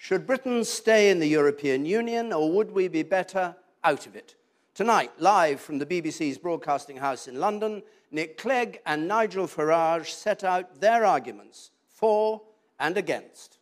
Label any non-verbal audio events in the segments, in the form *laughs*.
Should Britain stay in the European Union or would we be better out of it? Tonight, live from the BBC's Broadcasting House in London, Nick Clegg and Nigel Farage set out their arguments for and against.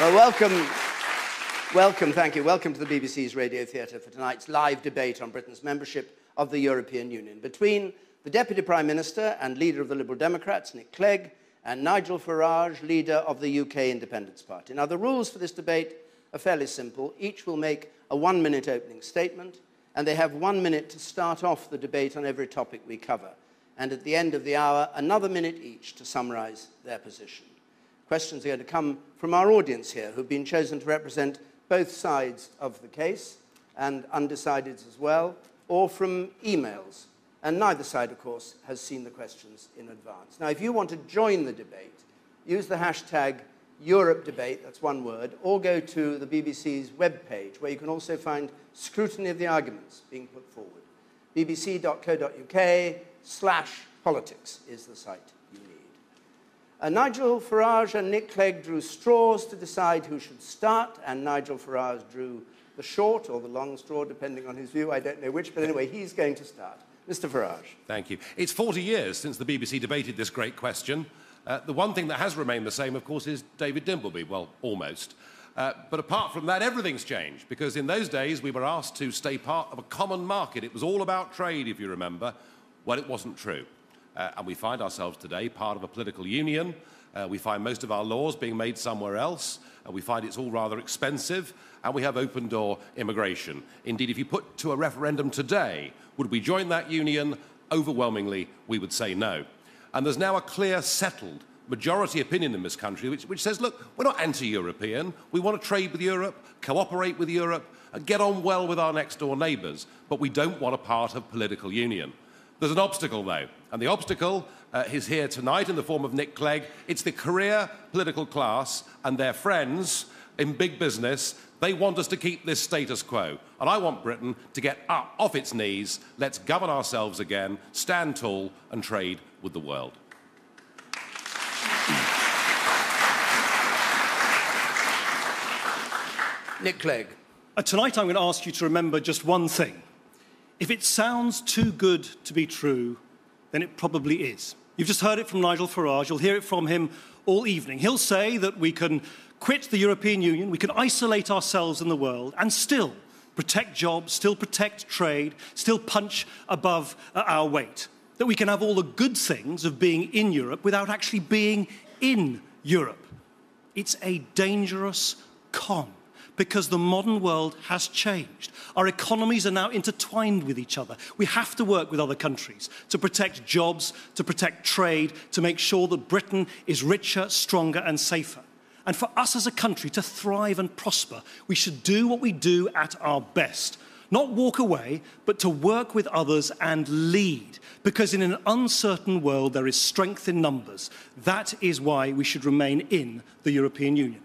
Well, welcome, welcome, thank you. Welcome to the BBC's Radio Theatre for tonight's live debate on Britain's membership of the European Union between the Deputy Prime Minister and leader of the Liberal Democrats, Nick Clegg, and Nigel Farage, leader of the UK Independence Party. Now, the rules for this debate are fairly simple. Each will make a one minute opening statement, and they have one minute to start off the debate on every topic we cover. And at the end of the hour, another minute each to summarise their position. Questions are going to come from our audience here, who've been chosen to represent both sides of the case and undecideds as well, or from emails. And neither side, of course, has seen the questions in advance. Now, if you want to join the debate, use the hashtag Europe debate, that's one word, or go to the BBC's webpage, where you can also find scrutiny of the arguments being put forward. bbc.co.uk slash politics is the site. Nigel Farage and Nick Clegg drew straws to decide who should start, and Nigel Farage drew the short or the long straw, depending on his view. I don't know which, but anyway, he's going to start. Mr. Farage. Thank you. It's 40 years since the BBC debated this great question. Uh, the one thing that has remained the same, of course, is David Dimbleby. Well, almost. Uh, but apart from that, everything's changed because in those days we were asked to stay part of a common market. It was all about trade, if you remember. Well, it wasn't true. Uh, and we find ourselves today part of a political union. Uh, we find most of our laws being made somewhere else. Uh, we find it's all rather expensive. And we have open door immigration. Indeed, if you put to a referendum today, would we join that union? Overwhelmingly, we would say no. And there's now a clear, settled majority opinion in this country which, which says, look, we're not anti European. We want to trade with Europe, cooperate with Europe, and get on well with our next door neighbours. But we don't want a part of political union. There's an obstacle, though, and the obstacle uh, is here tonight in the form of Nick Clegg. It's the career political class and their friends in big business. They want us to keep this status quo. And I want Britain to get up off its knees. Let's govern ourselves again, stand tall, and trade with the world. Nick Clegg. Uh, tonight I'm going to ask you to remember just one thing. If it sounds too good to be true, then it probably is. You've just heard it from Nigel Farage. You'll hear it from him all evening. He'll say that we can quit the European Union, we can isolate ourselves in the world, and still protect jobs, still protect trade, still punch above uh, our weight. That we can have all the good things of being in Europe without actually being in Europe. It's a dangerous con because the modern world has changed. Our economies are now intertwined with each other. We have to work with other countries to protect jobs, to protect trade, to make sure that Britain is richer, stronger, and safer. And for us as a country to thrive and prosper, we should do what we do at our best. Not walk away, but to work with others and lead. Because in an uncertain world, there is strength in numbers. That is why we should remain in the European Union.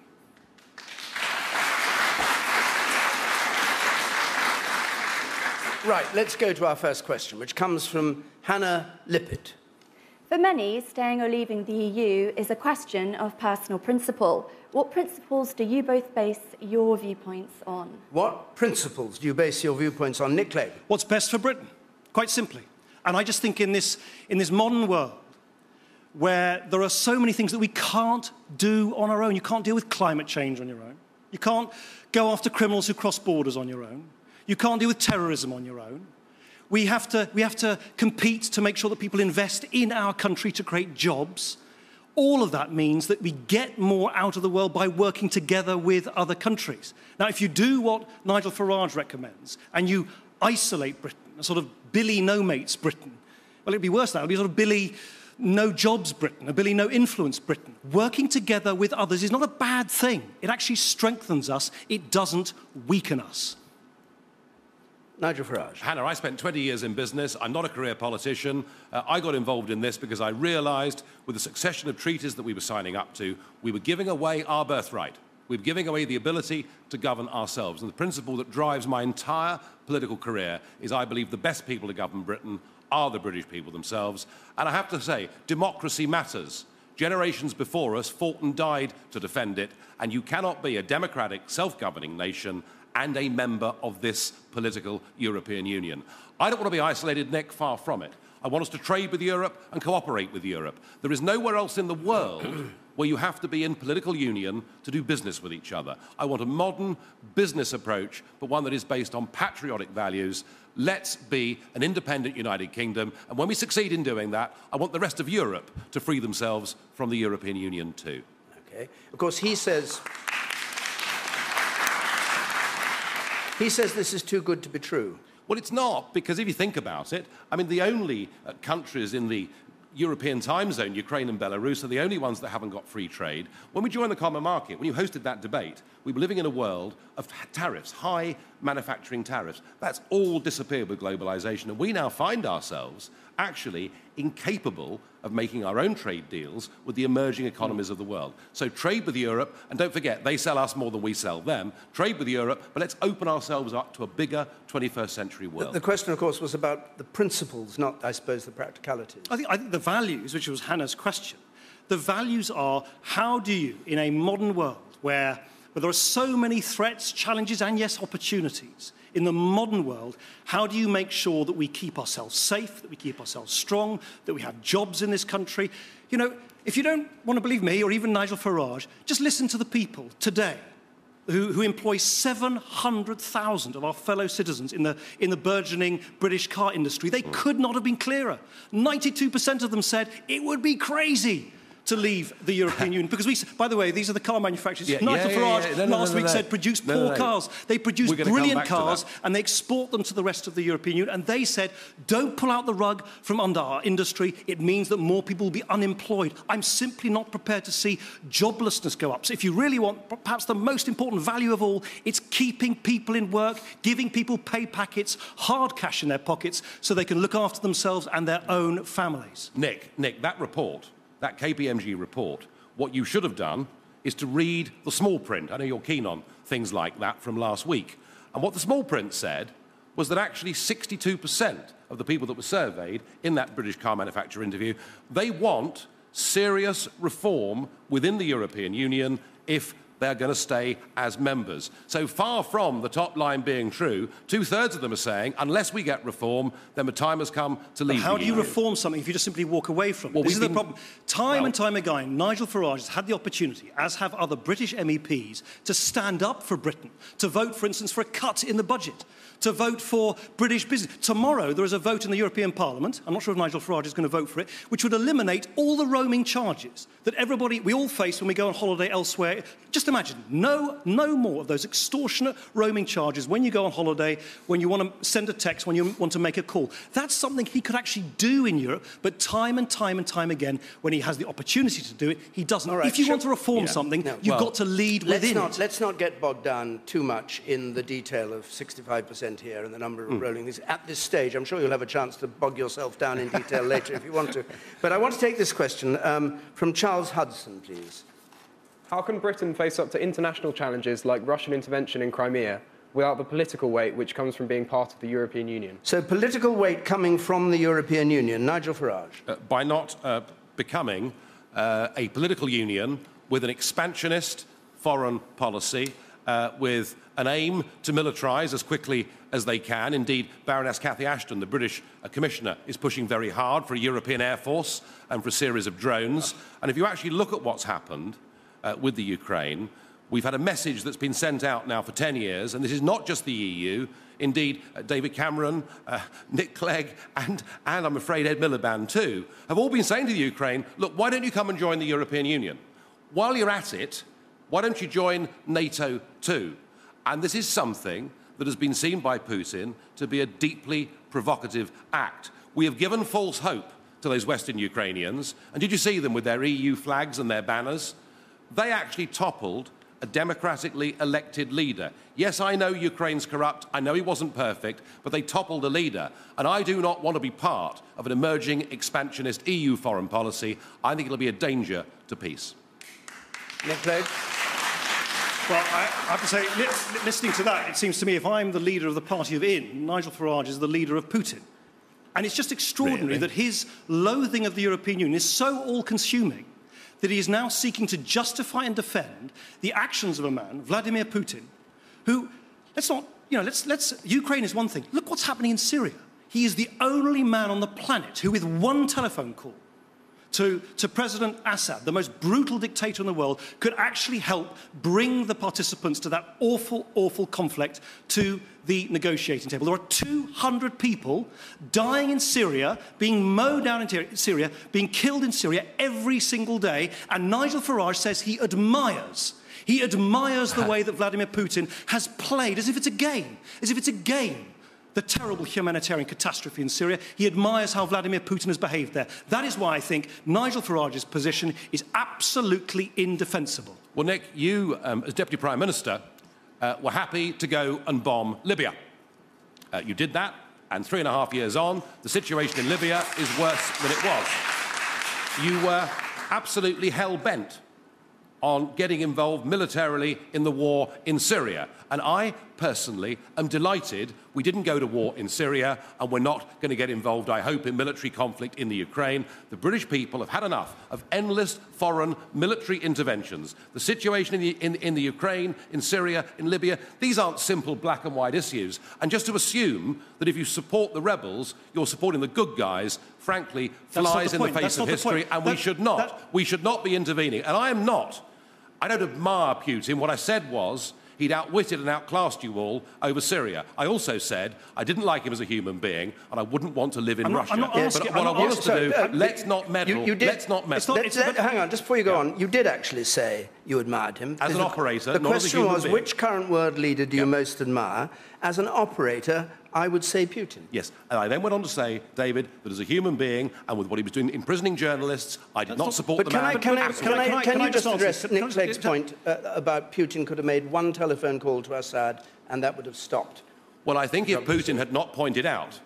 Right, let's go to our first question, which comes from Hannah Lippett. For many, staying or leaving the EU is a question of personal principle. What principles do you both base your viewpoints on? What principles do you base your viewpoints on, Nick Clegg? What's best for Britain, quite simply. And I just think in this, in this modern world, where there are so many things that we can't do on our own. You can't deal with climate change on your own. You can't go after criminals who cross borders on your own. You can't deal with terrorism on your own. We have, to, we have to compete to make sure that people invest in our country to create jobs. All of that means that we get more out of the world by working together with other countries. Now, if you do what Nigel Farage recommends and you isolate Britain, a sort of Billy no mates Britain, well, it'd be worse than that. It'd be sort of Billy no jobs Britain, a Billy no influence Britain. Working together with others is not a bad thing. It actually strengthens us, it doesn't weaken us. Nigel Farage. Hannah, I spent 20 years in business. I'm not a career politician. Uh, I got involved in this because I realized with the succession of treaties that we were signing up to, we were giving away our birthright. We were giving away the ability to govern ourselves. And the principle that drives my entire political career is I believe the best people to govern Britain are the British people themselves. And I have to say, democracy matters. Generations before us fought and died to defend it, and you cannot be a democratic, self governing nation and a member of this political European Union. I don't want to be isolated, Nick, far from it. I want us to trade with Europe and cooperate with Europe. There is nowhere else in the world *clears throat* where you have to be in political union to do business with each other. I want a modern business approach, but one that is based on patriotic values. Let's be an independent United Kingdom. And when we succeed in doing that, I want the rest of Europe to free themselves from the European Union too. Okay. Of course, he says. He says this is too good to be true. Well, it's not, because if you think about it, I mean, the only uh, countries in the European time zone, Ukraine and Belarus, are the only ones that haven't got free trade. When we joined the common market, when you hosted that debate, we were living in a world of tariffs, high manufacturing tariffs. That's all disappeared with globalization. And we now find ourselves actually incapable of making our own trade deals with the emerging economies of the world. So trade with Europe, and don't forget, they sell us more than we sell them. Trade with Europe, but let's open ourselves up to a bigger 21st century world. The, the question, of course, was about the principles, not, I suppose, the practicalities. I think, I think the values, which was Hannah's question, the values are how do you, in a modern world where, where there are so many threats, challenges, and yes, opportunities, in the modern world, how do you make sure that we keep ourselves safe, that we keep ourselves strong, that we have jobs in this country? You know, if you don't want to believe me or even Nigel Farage, just listen to the people today who, who employ 700,000 of our fellow citizens in the, in the burgeoning British car industry. They could not have been clearer. 92% of them said it would be crazy to leave the European *laughs* Union. Because we, by the way, these are the car manufacturers. Yeah, Nigel yeah, Farage yeah, yeah. No, last no, week no, said produce poor cars. They produce We're gonna come brilliant cars and they export them to the rest of the European Union. And they said, don't pull out the rug from under our industry. It means that more people will be unemployed. I'm simply not prepared to see joblessness go up. So if you really want perhaps the most important value of all, it's keeping people in work, giving people pay packets, hard cash in their pockets so they can look after themselves and their own families. Nick, Nick, that report, that KPMG report, what you should have done is to read the small print. I know you're keen on things like that from last week. And what the small print said was that actually 62% of the people that were surveyed in that British car manufacturer interview, they want serious reform within the European Union if they're going to stay as members. So far from the top line being true, two thirds of them are saying, unless we get reform, then the time has come to leave. How the do you reform something if you just simply walk away from it? Well, this is we've the problem. Time well- and time again, Nigel Farage has had the opportunity, as have other British MEPs, to stand up for Britain, to vote, for instance, for a cut in the budget, to vote for British business. Tomorrow, there is a vote in the European Parliament, I'm not sure if Nigel Farage is going to vote for it, which would eliminate all the roaming charges that everybody, we all face when we go on holiday elsewhere. Just imagine, no, no more of those extortionate roaming charges when you go on holiday, when you want to send a text, when you want to make a call. That's something he could actually do in Europe, but time and time and time again, when he has the opportunity to do it, he doesn't. Right, if you sure. want to reform Yeah. something, No, you've well, got to lead Let's within not, it. let's not get bogged down too much in the detail of 65% here and the number of rolling these at this stage. I'm sure you'll have a chance to bog yourself down in detail later if you want to. *laughs* But I want to take this question um, from Charles Hudson, please. How can Britain face up to international challenges like Russian intervention in Crimea without the political weight which comes from being part of the European Union? So, political weight coming from the European Union. Nigel Farage. uh, by not uh, becoming uh, a political union with an expansionist foreign policy, uh, with an aim to militarise as quickly as they can. Indeed, Baroness Cathy Ashton, the British uh, Commissioner, is pushing very hard for a European Air Force and for a series of drones. And if you actually look at what's happened uh, with the Ukraine, We've had a message that's been sent out now for 10 years, and this is not just the EU. Indeed, uh, David Cameron, uh, Nick Clegg, and, and I'm afraid Ed Miliband too, have all been saying to the Ukraine, look, why don't you come and join the European Union? While you're at it, why don't you join NATO too? And this is something that has been seen by Putin to be a deeply provocative act. We have given false hope to those Western Ukrainians. And did you see them with their EU flags and their banners? They actually toppled a democratically elected leader. Yes, I know Ukraine's corrupt. I know he wasn't perfect, but they toppled a leader. And I do not want to be part of an emerging expansionist EU foreign policy. I think it'll be a danger to peace. Nick Clegg. Well, I have to say, li- listening to that, it seems to me if I'm the leader of the party of in, Nigel Farage is the leader of Putin. And it's just extraordinary Really? that his loathing of the European Union is so all consuming that he is now seeking to justify and defend the actions of a man, Vladimir Putin, who, let's not, you know, let's, let's, Ukraine is one thing. Look what's happening in Syria. He is the only man on the planet who, with one telephone call, to, to President Assad, the most brutal dictator in the world, could actually help bring the participants to that awful, awful conflict to the negotiating table. There are 200 people dying in Syria, being mowed down in Syria, being killed in Syria every single day, and Nigel Farage says he admires. He admires the way that Vladimir Putin has played as if it's a game, as if it's a game the terrible humanitarian catastrophe in Syria. He admires how Vladimir Putin has behaved there. That is why I think Nigel Farage's position is absolutely indefensible. Well, Nick, you, um, as Deputy Prime Minister, uh, were happy to go and bomb Libya. Uh, you did that, and three and a half years on, the situation in Libya is worse than it was. You were absolutely hell bent on getting involved militarily in the war in Syria. And I personally am delighted we didn't go to war in Syria and we're not going to get involved, I hope, in military conflict in the Ukraine. The British people have had enough of endless foreign military interventions. The situation in the, in, in the Ukraine, in Syria, in Libya, these aren't simple black and white issues. And just to assume that if you support the rebels, you're supporting the good guys, frankly, That's flies the in the face That's of history. And we should not. that- We should not be intervening. And I am not. I don't admire Putin. What I said was he'd outwitted and outclassed you all over Syria. I also said I didn't like him as a human being and I wouldn't want to live in I'm not- Russia. Not asking- but what I want us to do, uh, let's not meddle. you- you did- let's not It's meddle. not- it's- let- hang on, just before you go on, you did actually say you admired him. As an operator, The not as a question was, being. which current world leader do you most admire? As an operator, I would say Putin. Yes, and I then went on to say, David, that as a human being and with what he was doing imprisoning journalists, I did not not- support But the can man. I, can, I, but- can, can I- I, can I- can can I you just just address answer? Nick Clegg's point uh, about Putin could have made one telephone call to Assad and that would have stopped? Well, I think if Putin had not pointed out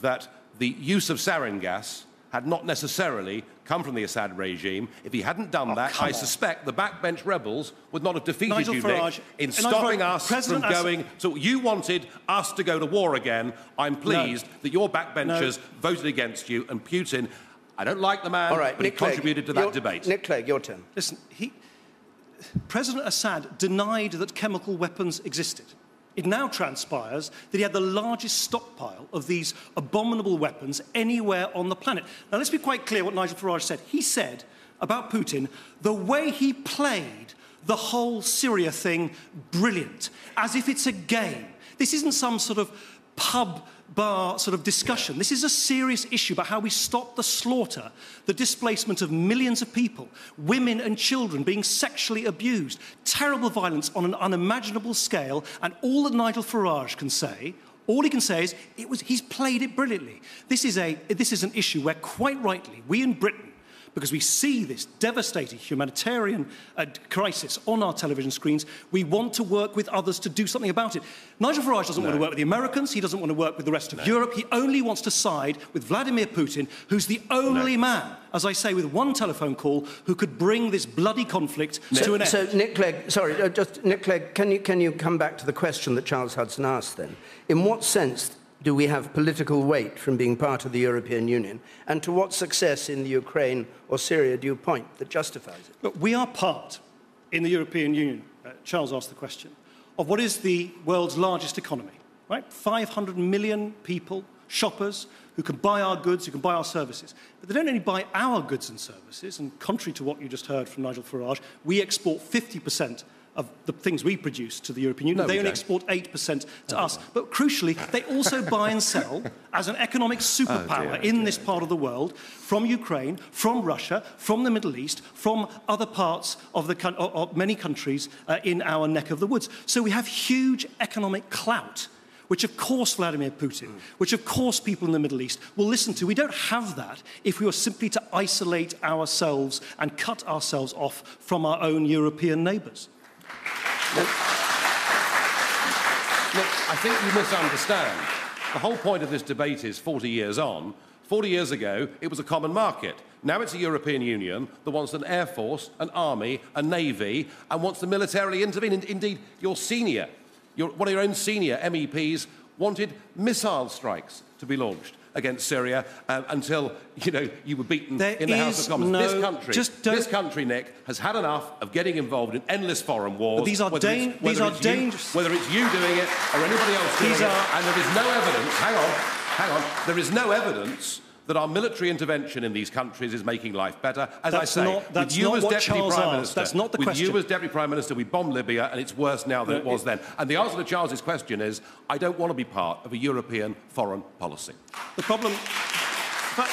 that the use of sarin gas had not necessarily come from the Assad regime, if he hadn't done oh, that, Oh, come I on. suspect the backbench rebels would not have defeated Nigel you, Farage- Nick, in stopping Farage, us President from Assad- going. So you wanted us to go to war again. I'm pleased that your backbenchers voted against you, and Putin. I don't like the man, All right, but Nick he Clegg, contributed to that debate. Nick Clegg, your turn. Listen, he, President Assad denied that chemical weapons existed. It now transpires that he had the largest stockpile of these abominable weapons anywhere on the planet. Now, let's be quite clear what Nigel Farage said. He said about Putin, the way he played the whole Syria thing, brilliant, as if it's a game. This isn't some sort of pub bar sort of discussion. This is a serious issue about how we stop the slaughter, the displacement of millions of people, women and children being sexually abused, terrible violence on an unimaginable scale, and all that Nigel Farage can say. All he can say is it was, he's played it brilliantly. This is, a, this is an issue where, quite rightly, we in Britain because we see this devastating humanitarian uh, crisis on our television screens. We want to work with others to do something about it. Nigel Farage doesn't want to work with the Americans. He doesn't want to work with the rest of Europe. He only wants to side with Vladimir Putin, who's the only man, as I say, with one telephone call, who could bring this bloody conflict to an end. So, Nick Clegg, sorry, uh, just Nick Clegg, can you, can you come back to the question that Charles Hudson asked then? In what sense do we have political weight from being part of the European Union? And to what success in the Ukraine or Syria do you point that justifies it? But we are part, in the European Union, uh, Charles asked the question, of what is the world's largest economy, right? 500 million people, shoppers, who can buy our goods, who can buy our services. But they don't only buy our goods and services, and contrary to what you just heard from Nigel Farage, we export 50% of the things we produce to the European Union. No, they only don't. export 8% to us. But crucially, they also *laughs* buy and sell as an economic superpower in this part of the world from Ukraine, from Russia, from the Middle East, from other parts of, the, of, of many countries uh, in our neck of the woods. So we have huge economic clout. Which, of course, Vladimir Putin, which, of course, people in the Middle East will listen to. We don't have that if we were simply to isolate ourselves and cut ourselves off from our own European neighbours. Look, I think you misunderstand. The whole point of this debate is 40 years on. 40 years ago, it was a common market. Now it's a European Union that wants an air force, an army, a navy, and wants to militarily intervene. Indeed, your senior, your, one of your own senior MEPs wanted missile strikes to be launched against Syria um, until you know you were beaten There in the House of Commons. no- this country, this country, Nick, has had enough of getting involved in endless foreign wars. But these are whether it's- whether these are it's you- dangerous- Whether it's you doing it or anybody else doing These it, are- and there is no evidence. Hang on, hang on. There is no evidence. That our military intervention in these countries is making life better. As That's I say, not- that's with you not as Deputy Charles Prime asked. Minister, That's not the with question. you as Deputy Prime Minister, we bombed Libya, and it's worse now than No, it was it- then. And the answer to Charles's question is, I don't want to be part of a European foreign policy. The problem. But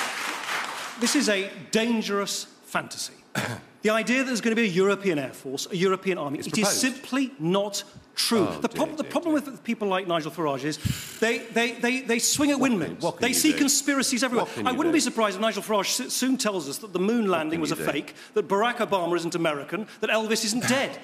this is a dangerous fantasy. *coughs* the idea that there's going to be a European Air Force, a European army, It's it is proposed. simply not true. Oh, the, dear, prob- the dear, problem with people like Nigel Farage is they, they, they, they swing at windmills. they see do? conspiracies everywhere. I wouldn't do? be surprised if Nigel Farage soon tells us that the moon landing was a do? fake, that Barack Obama isn't American, that Elvis isn't *laughs* dead.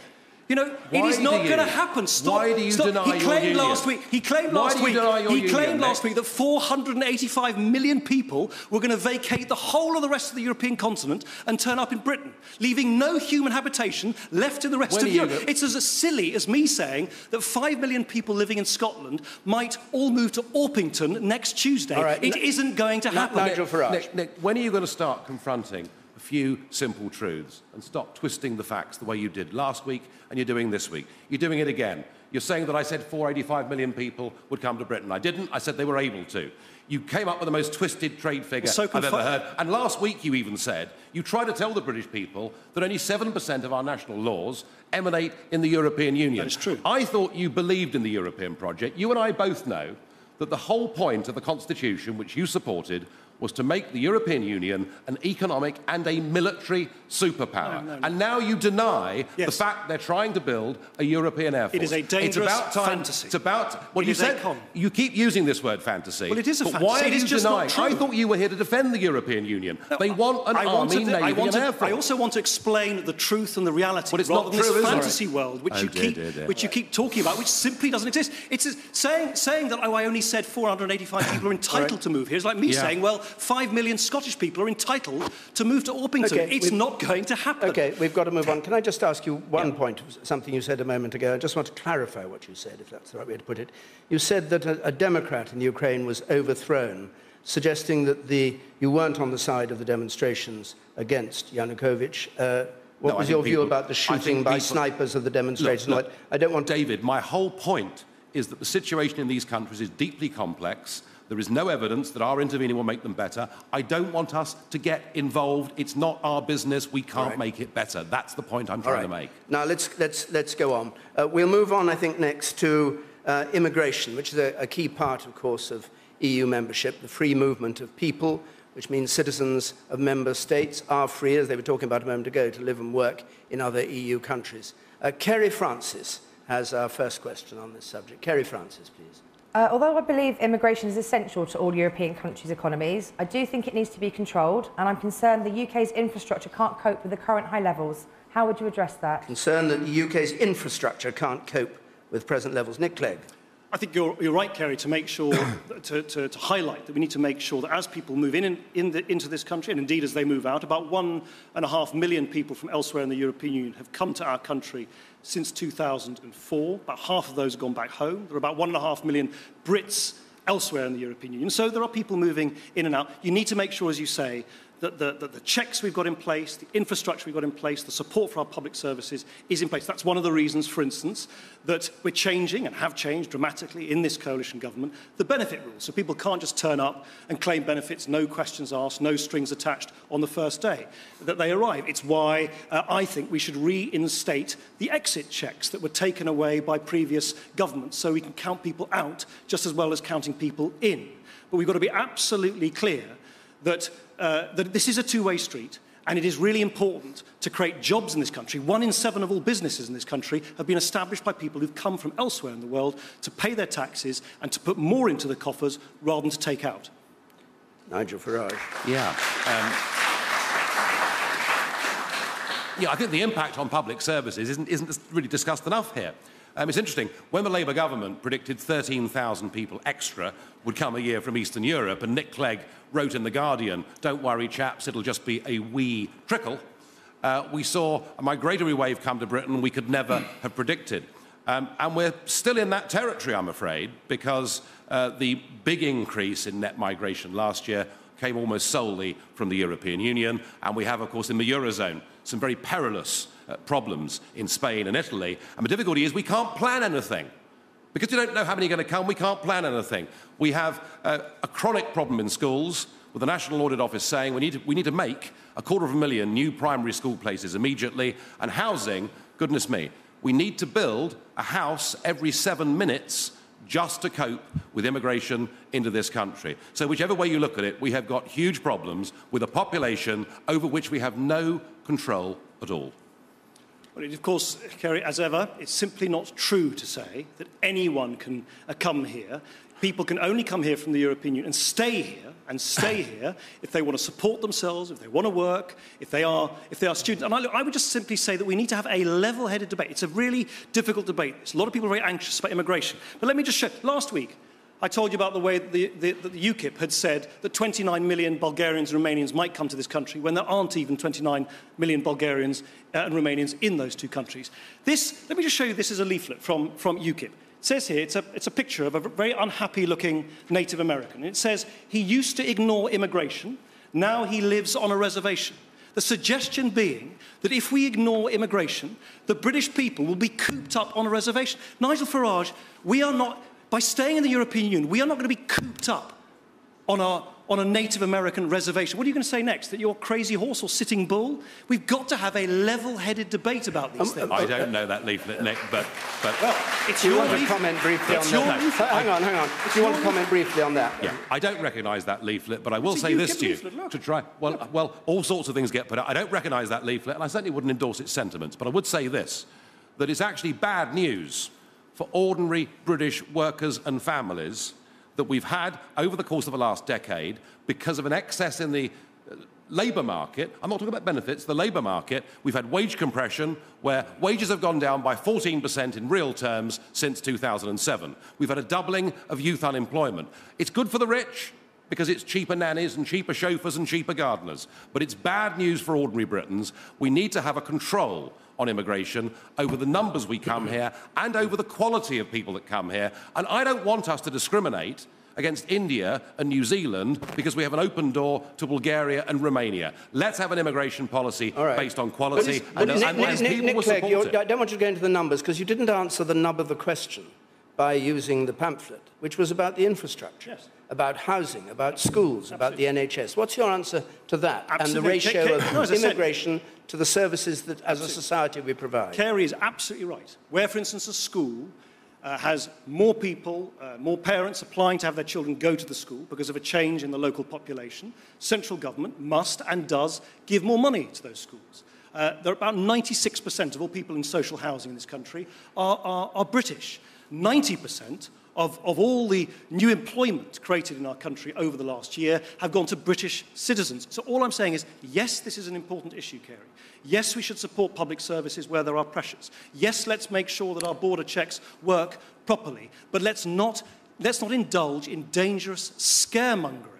You know, Why it is not going to happen. Stop. why do you stop. deny he your claimed union? last week. He claimed Why last week. your he union, claimed last week that 485 million people were going to vacate the whole of the rest of the European continent and turn up in Britain, leaving no human habitation left in the rest When of Europe. go- It's as silly as me saying that 5 million people living in Scotland might all move to Orpington next Tuesday. All right, It not going to happen. Nigel Farage. Nick, Nick, when are you going to start confronting few simple truths and stop twisting the facts the way you did last week and you're doing this week? You're doing it again. You're saying that I said 485 million people would come to Britain. I didn't. I said they were able to. You came up with the most twisted trade figure So I've ever heard. And last week you even said you tried to tell the British people that only 7% of our national laws emanate in the European Union. That is true. I thought you believed in the European project. You and I both know that the whole point of the Constitution, which you supported, was to make the European Union an economic and a military superpower. No, no, no. And now you deny the fact they're trying to build a European Air Force. It is a it's dangerous about time, fantasy. It's about well, It you said you keep using this word fantasy. Well, it is a but fantasy. Why are It is you denying? true. I thought you were here to defend the European Union. They want an I army, to, navy, I want and air force. I also want to explain the truth and the reality But it's rather not than true, this is it? fantasy world which Oh, you dear, keep dear, dear. which you keep talking about, which simply doesn't exist. It's saying saying that oh, I only said 485 people are *coughs* entitled to move here is like me Yeah. saying well, five million Scottish people are entitled to move to Orpington. Okay, it's not going to happen. Okay, we've got to move on. Can I just ask you one point, something you said a moment ago? I just want to clarify what you said, if that's the right way to put it. You said that a, a Democrat in Ukraine was overthrown, suggesting that the, you weren't on the side of the demonstrations against Yanukovych. Uh, what No, was think your view about the shooting by people- snipers of the demonstrators? Look, Like, I don't want. David, my whole point is that the situation in these countries is deeply complex. There is no evidence that our intervening will make them better. I don't want us to get involved. It's not our business. We can't right. make it better. That's the point I'm trying right. to make. Now let's, let's, let's go on. Uh, we'll move on, I think, next to uh, immigration, which is a, a key part, of course, of EU membership, the free movement of people, which means citizens of member states are free, as they were talking about a moment ago, to live and work in other EU countries. Uh, Kerry Francis has our first question on this subject. Kerry Francis, please. Uh, although I believe immigration is essential to all European countries' economies, I do think it needs to be controlled, and I'm concerned the UK's infrastructure can't cope with the current high levels. How would you address that? Concerned that the UK's infrastructure can't cope with present levels. Nick Clegg. I think you're, you're right, Kerry, to make sure, *coughs* to, to, to highlight that we need to make sure that as people move in, in, the, into this country, and indeed as they move out, about one and a half million people from elsewhere in the European Union have come to our country since 2004. About half of those have gone back home. There are about one and a half million Brits elsewhere in the European Union. So there are people moving in and out. You need to make sure, as you say, that the, that the checks we've got in place, the infrastructure we've got in place, the support for our public services is in place. That's one of the reasons, for instance, that we're changing and have changed dramatically in this coalition government the benefit rules. So people can't just turn up and claim benefits, no questions asked, no strings attached on the first day that they arrive. It's why uh, I think we should reinstate the exit checks that were taken away by previous governments so we can count people out just as well as counting people in. But we've got to be absolutely clear that, uh, that this is a two-way street and it is really important to create jobs in this country. One in seven of all businesses in this country have been established by people who've come from elsewhere in the world to pay their taxes and to put more into the coffers rather than to take out. Nigel Farage. Yeah. Um, yeah, I think the impact on public services isn't, isn't really discussed enough here. Um, it's interesting, when the Labour government predicted 13,000 people extra would come a year from Eastern Europe, and Nick Clegg wrote in The Guardian, don't worry, chaps, it'll just be a wee trickle, uh, we saw a migratory wave come to Britain we could never *clears throat* have predicted. Um, and we're still in that territory, I'm afraid, because uh, the big increase in net migration last year came almost solely from the European Union. And we have, of course, in the Eurozone, some very perilous uh, problems in Spain and Italy. And the difficulty is we can't plan anything. Because we don't know how many are going to come, we can't plan anything. We have a chronic problem in schools with the National Audit Office saying we need, to, we need to make a quarter of a million new primary school places immediately, and housing, goodness me, we need to build a house every seven minutes just to cope with immigration into this country. So, whichever way you look at it, we have got huge problems with a population over which we have no control at all. Well, of course, Kerry, as ever, it's simply not true to say that anyone can uh, come here. People can only come here from the European Union and stay here and stay *laughs* here if they want to support themselves, if they want to work, if they are, if they are students. And I, I would just simply say that we need to have a level headed debate. It's a really difficult debate. There's a lot of people are very anxious about immigration. But let me just show. Last week, I told you about the way the, the, the, UKIP had said that 29 million Bulgarians and Romanians might come to this country when there aren't even 29 million Bulgarians uh, and Romanians in those two countries. This, let me just show you this is a leaflet from, from UKIP It says here, it's a, it's a picture of a very unhappy looking Native American. It says, he used to ignore immigration, now he lives on a reservation. The suggestion being that if we ignore immigration, the British people will be cooped up on a reservation. Nigel Farage, we are not, by staying in the European Union, we are not going to be cooped up on our on a Native American reservation. What are you going to say next? That you're crazy horse or sitting bull? We've got to have a level-headed debate about these um, things. I don't know that leaflet, Nick, but... but well, it's you want to comment briefly it's on that? No, hang on, hang on. Do you want to comment briefly on that? Yeah, I don't recognise that leaflet, but I will say this to you. Leaflet, to try... Well, well, all sorts of things get put out. I don't recognise that leaflet, and I certainly wouldn't endorse its sentiments, but I would say this, that it's actually bad news for ordinary British workers and families that we've had over the course of the last decade because of an excess in the uh, labour market. I'm not talking about benefits, the labour market. We've had wage compression where wages have gone down by 14% in real terms since 2007. We've had a doubling of youth unemployment. It's good for the rich because it's cheaper nannies and cheaper chauffeurs and cheaper gardeners. But it's bad news for ordinary Britons. We need to have a control on immigration, over the numbers we come here, and over the quality of people that come here. And I don't want us to discriminate against India and New Zealand because we have an open door to Bulgaria and Romania. Let's have an immigration policy right. based on quality and, Nick, and, Nick, people Nick, will Clegg, support it. I don't want you to go into the numbers because you didn't answer the nub of the question by using the pamphlet, which was about the infrastructure. Yes about housing, about schools, Absolutely. about the NHS. What's your answer to that Absolutely. and the ratio of no, immigration said, to the services that, as Absolutely. a society, we provide? Kerry is absolutely right. Where, for instance, a school uh, has more people, uh, more parents applying to have their children go to the school because of a change in the local population, central government must and does give more money to those schools. Uh, there are about 96% of all people in social housing in this country are, are, are British. 90% of, of all the new employment created in our country over the last year have gone to British citizens. So all I'm saying is, yes, this is an important issue, Kerry. Yes, we should support public services where there are pressures. Yes, let's make sure that our border checks work properly. But let's not, let's not indulge in dangerous scaremongering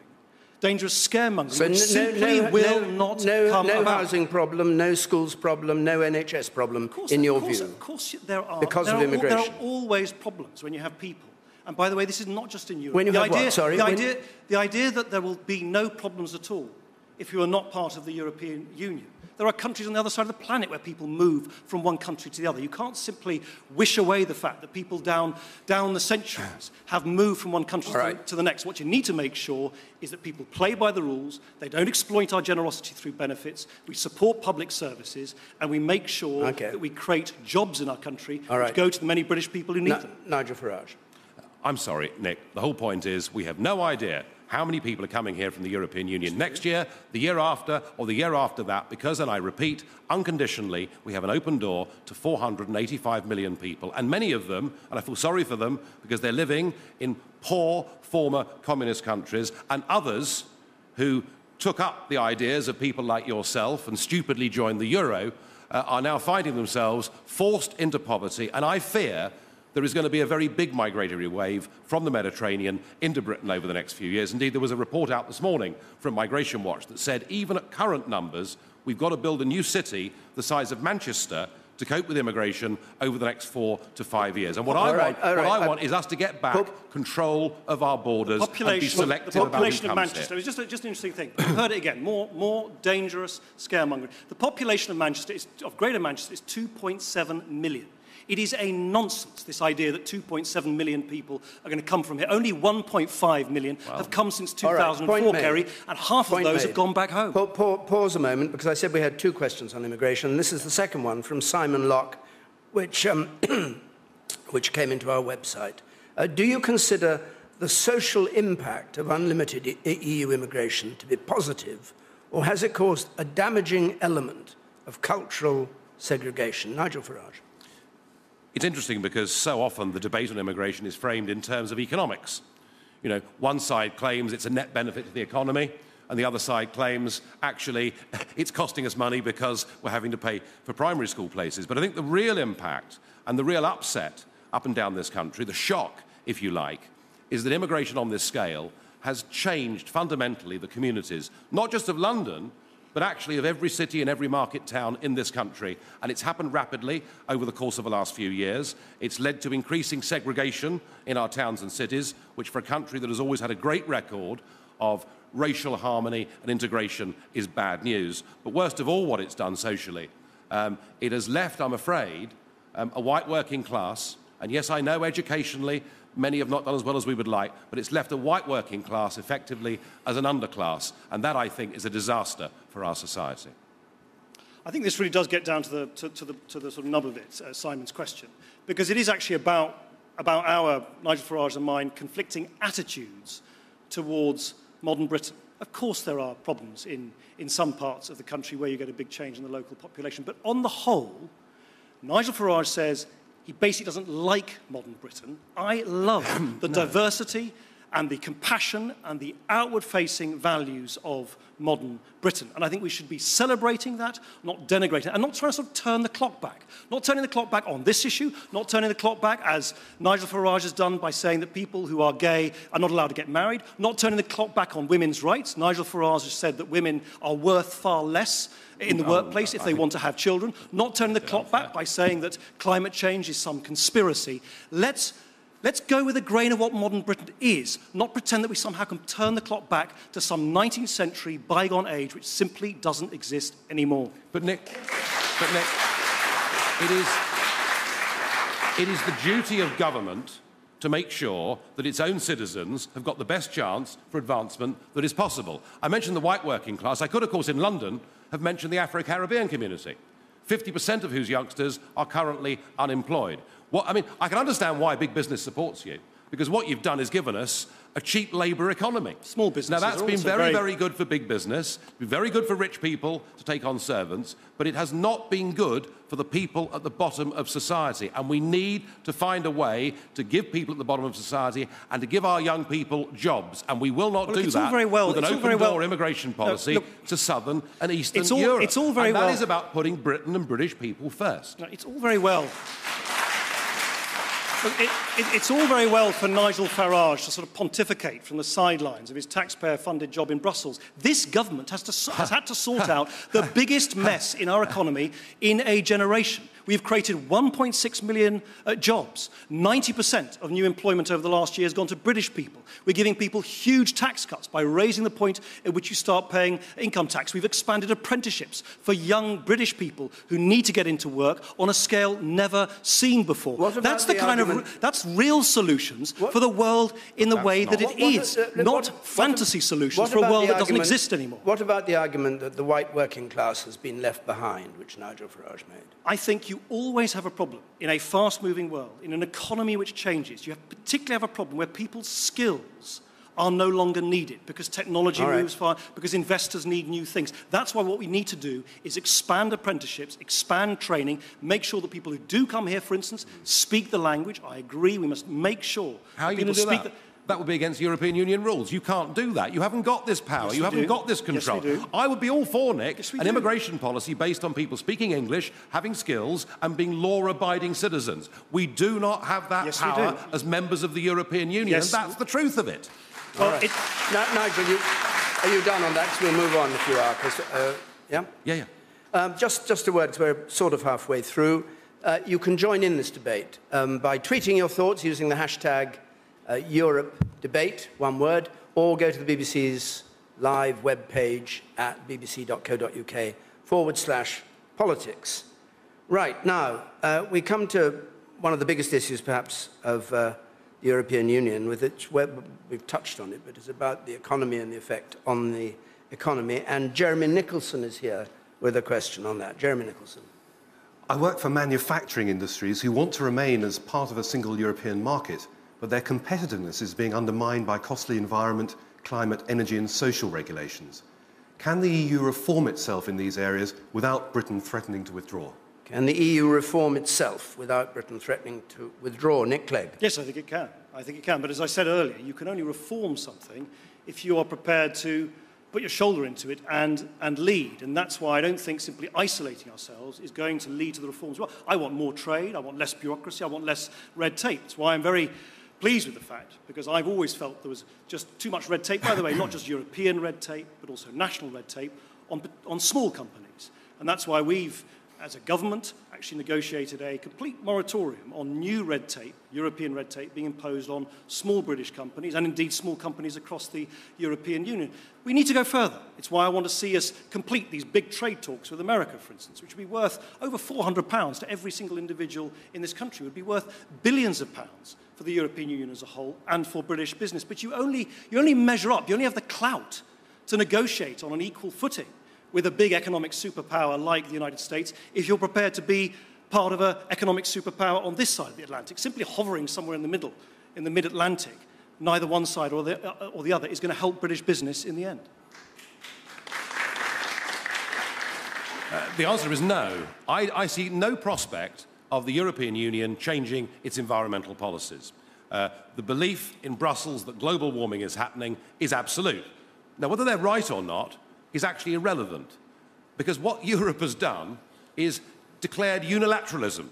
dangerous scaremongering, so which no, simply no, will no, not no, come no about. housing problem, no schools problem, no NHS problem, course, in your course, view? Of course there are. Because there of are, immigration. There are always problems when you have people and by the way, this is not just in Europe. When you the have idea, what? Sorry? The, when idea, the idea that there will be no problems at all if you are not part of the European Union. There are countries on the other side of the planet where people move from one country to the other. You can't simply wish away the fact that people down, down the centuries have moved from one country right. to, to the next. What you need to make sure is that people play by the rules, they don't exploit our generosity through benefits, we support public services, and we make sure okay. that we create jobs in our country right. which go to the many British people who need them. Nigel Farage. I'm sorry, Nick. The whole point is we have no idea how many people are coming here from the European Union next year, the year after, or the year after that, because, and I repeat, unconditionally, we have an open door to 485 million people. And many of them, and I feel sorry for them, because they're living in poor former communist countries, and others who took up the ideas of people like yourself and stupidly joined the euro uh, are now finding themselves forced into poverty, and I fear there is going to be a very big migratory wave from the Mediterranean into Britain over the next few years. Indeed, there was a report out this morning from Migration Watch that said even at current numbers, we've got to build a new city the size of Manchester to cope with immigration over the next four to five years. And what I right, want, what right. I uh, want is us to get back Pop- control of our borders and be selective the about who population of Manchester. It's just, a, just an interesting thing. You've heard it again. More, more dangerous scaremongering. The population of Manchester, is, of Greater Manchester, is 2.7 million. It is a nonsense, this idea that 2.7 million people are going to come from here. Only 1.5 million have come since 2004, point made. Kerry, and half Point of those made. have gone back home. Pa- pa- pause a moment, because I said we had two questions on immigration, and this is the second one from Simon Locke, which, um, *clears throat* which came into our website. Uh, do you consider the social impact of unlimited E- EU immigration to be positive, or has it caused a damaging element of cultural segregation? Nigel Farage. It's interesting because so often the debate on immigration is framed in terms of economics. You know, one side claims it's a net benefit to the economy, and the other side claims actually *laughs* it's costing us money because we're having to pay for primary school places. But I think the real impact and the real upset up and down this country, the shock, if you like, is that immigration on this scale has changed fundamentally the communities, not just of London, but actually of every city and every market town in this country. And it's happened rapidly over the course of the last few years. It's led to increasing segregation in our towns and cities, which for a country that has always had a great record of racial harmony and integration is bad news. But worst of all, what it's done socially, um, it has left, I'm afraid, um, a white working class, and yes, I know educationally many have not done as well as we would like, but it's left a white working class effectively as an underclass, and that, I think, is a disaster for our society. I think this really does get down to the, to, to the, to the sort of nub of it, uh, Simon's question, because it is actually about, about our, Nigel Farage and mine, conflicting attitudes towards modern Britain. Of course, there are problems in, in some parts of the country where you get a big change in the local population, but on the whole, Nigel Farage says he basically doesn't like modern Britain. I love *clears throat* the diversity and the compassion and the outward facing values of modern Britain. And I think we should be celebrating that, not denigrating it, and not trying to sort of turn the clock back. Not turning the clock back on this issue, not turning the clock back as Nigel Farage has done by saying that people who are gay are not allowed to get married, not turning the clock back on women's rights. Nigel Farage has said that women are worth far less in the oh, workplace if they want to have children, not turning the clock back by saying that climate change is some conspiracy. Let's Let's go with a grain of what modern Britain is, not pretend that we somehow can turn the clock back to some 19th century bygone age which simply doesn't exist anymore. But Nick, but Nick, it is, it is the duty of government to make sure that its own citizens have got the best chance for advancement that is possible. I mentioned the white working class. I could, of course, in London, have mentioned the Afro-Caribbean community. 50% of whose youngsters are currently unemployed. What, I mean, I can understand why big business supports you, because what you've done is given us a cheap labour economy. Small businesses Now, that's been very, very- very good for big business, very good for rich people to take on servants, but it has not been good for the people at the bottom of society. And we need to find a way to give people at the bottom of society and to give our young people jobs. And we will not Well, do all that very well- with an open well- door immigration policy look, to southern and eastern it's all- Europe. it's all very and that well- is about putting Britain and British people first. Now, it's all very well. It, it, it's all very well for Nigel Farage to sort of pontificate from the sidelines of his taxpayer funded job in Brussels. This government has, to, has had to sort *laughs* out the biggest mess in our economy in a generation. We've created 1.6 million uh, jobs. 90% of new employment over the last year has gone to British people. We're giving people huge tax cuts by raising the point at which you start paying income tax. We've expanded apprenticeships for young British people who need to get into work on a scale never seen before. That's the, the kind argument- of that's real solutions What- for the world in the way that it What- what- is, uh, not what- fantasy solutions for a world that doesn't exist anymore. What about the argument that the white working class has been left behind, which Nigel Farage made? I think you always have a problem in a fast moving world, in an economy which changes. You have particularly have a problem where people's skills are no longer needed because technology right. moves far, because investors need new things. That's why what we need to do is expand apprenticeships, expand training, make sure that people who do come here, for instance, speak the language. I agree, we must make sure How are you people gonna do speak that? That would be against European Union rules. You can't do that. You haven't got this power. Yes, you haven't do. got this Yes, control. do. I would be all for, Nick, Yes, an do. immigration policy based on people speaking English, having skills, and being law abiding citizens. We do not have that Yes, power as members of the European Union, Yes. and that's the truth of it. Well, it, Now, Nigel, you, are you done on that? 'Cause we'll move on if you are. uh, yeah? Yeah, yeah. Um, just, just a word, we're sort of halfway through. Uh, you can join in this debate um, by tweeting your thoughts using the hashtag uh, Europe debate, one word, or go to the BBC's live webpage at bbc.co.uk forward slash politics. Right, now, uh, we come to one of the biggest issues, perhaps, of uh, the European Union, with we've touched on it, but it's about the economy and the effect on the economy. And Jeremy Nicholson is here with a question on that. Jeremy Nicholson. I work for manufacturing industries who want to remain as part of a single European market, but their competitiveness is being undermined by costly environment, climate, energy, and social regulations. Can the EU reform itself in these areas without Britain threatening to withdraw? Can the EU reform itself without Britain threatening to withdraw? Nick Clegg. yes, I think it can. I think it can. But as I said earlier, you can only reform something if you are prepared to put your shoulder into it and, and lead. And that's why I don't think simply isolating ourselves is going to lead to the reforms. Well, I want more trade, I want less bureaucracy, I want less red tape. That's why I'm very pleased with the fact, because I've always felt there was just too much red tape, by the way, not just European red tape, but also national red tape on, on small companies. And that's why we've, as a government, actually negotiated a complete moratorium on new red tape, European red tape, being imposed on small British companies and indeed small companies across the European Union. We need to go further. It's why I want to see us complete these big trade talks with America, for instance, which would be worth over 400 pounds to every single individual in this country. It would be worth billions of pounds for the European Union as a whole and for British business. But you only, you only measure up, you only have the clout to negotiate on an equal footing with a big economic superpower like the United States if you're prepared to be part of an economic superpower on this side of the Atlantic. Simply hovering somewhere in the middle, in the mid Atlantic, neither one side or the, uh, or the other is going to help British business in the end. The answer is no. I, I see no prospect of the European Union changing its environmental policies. Uh, the belief in Brussels that global warming is happening is absolute. Now, whether they're right or not is actually irrelevant, because what *laughs* Europe has done is declared unilateralism.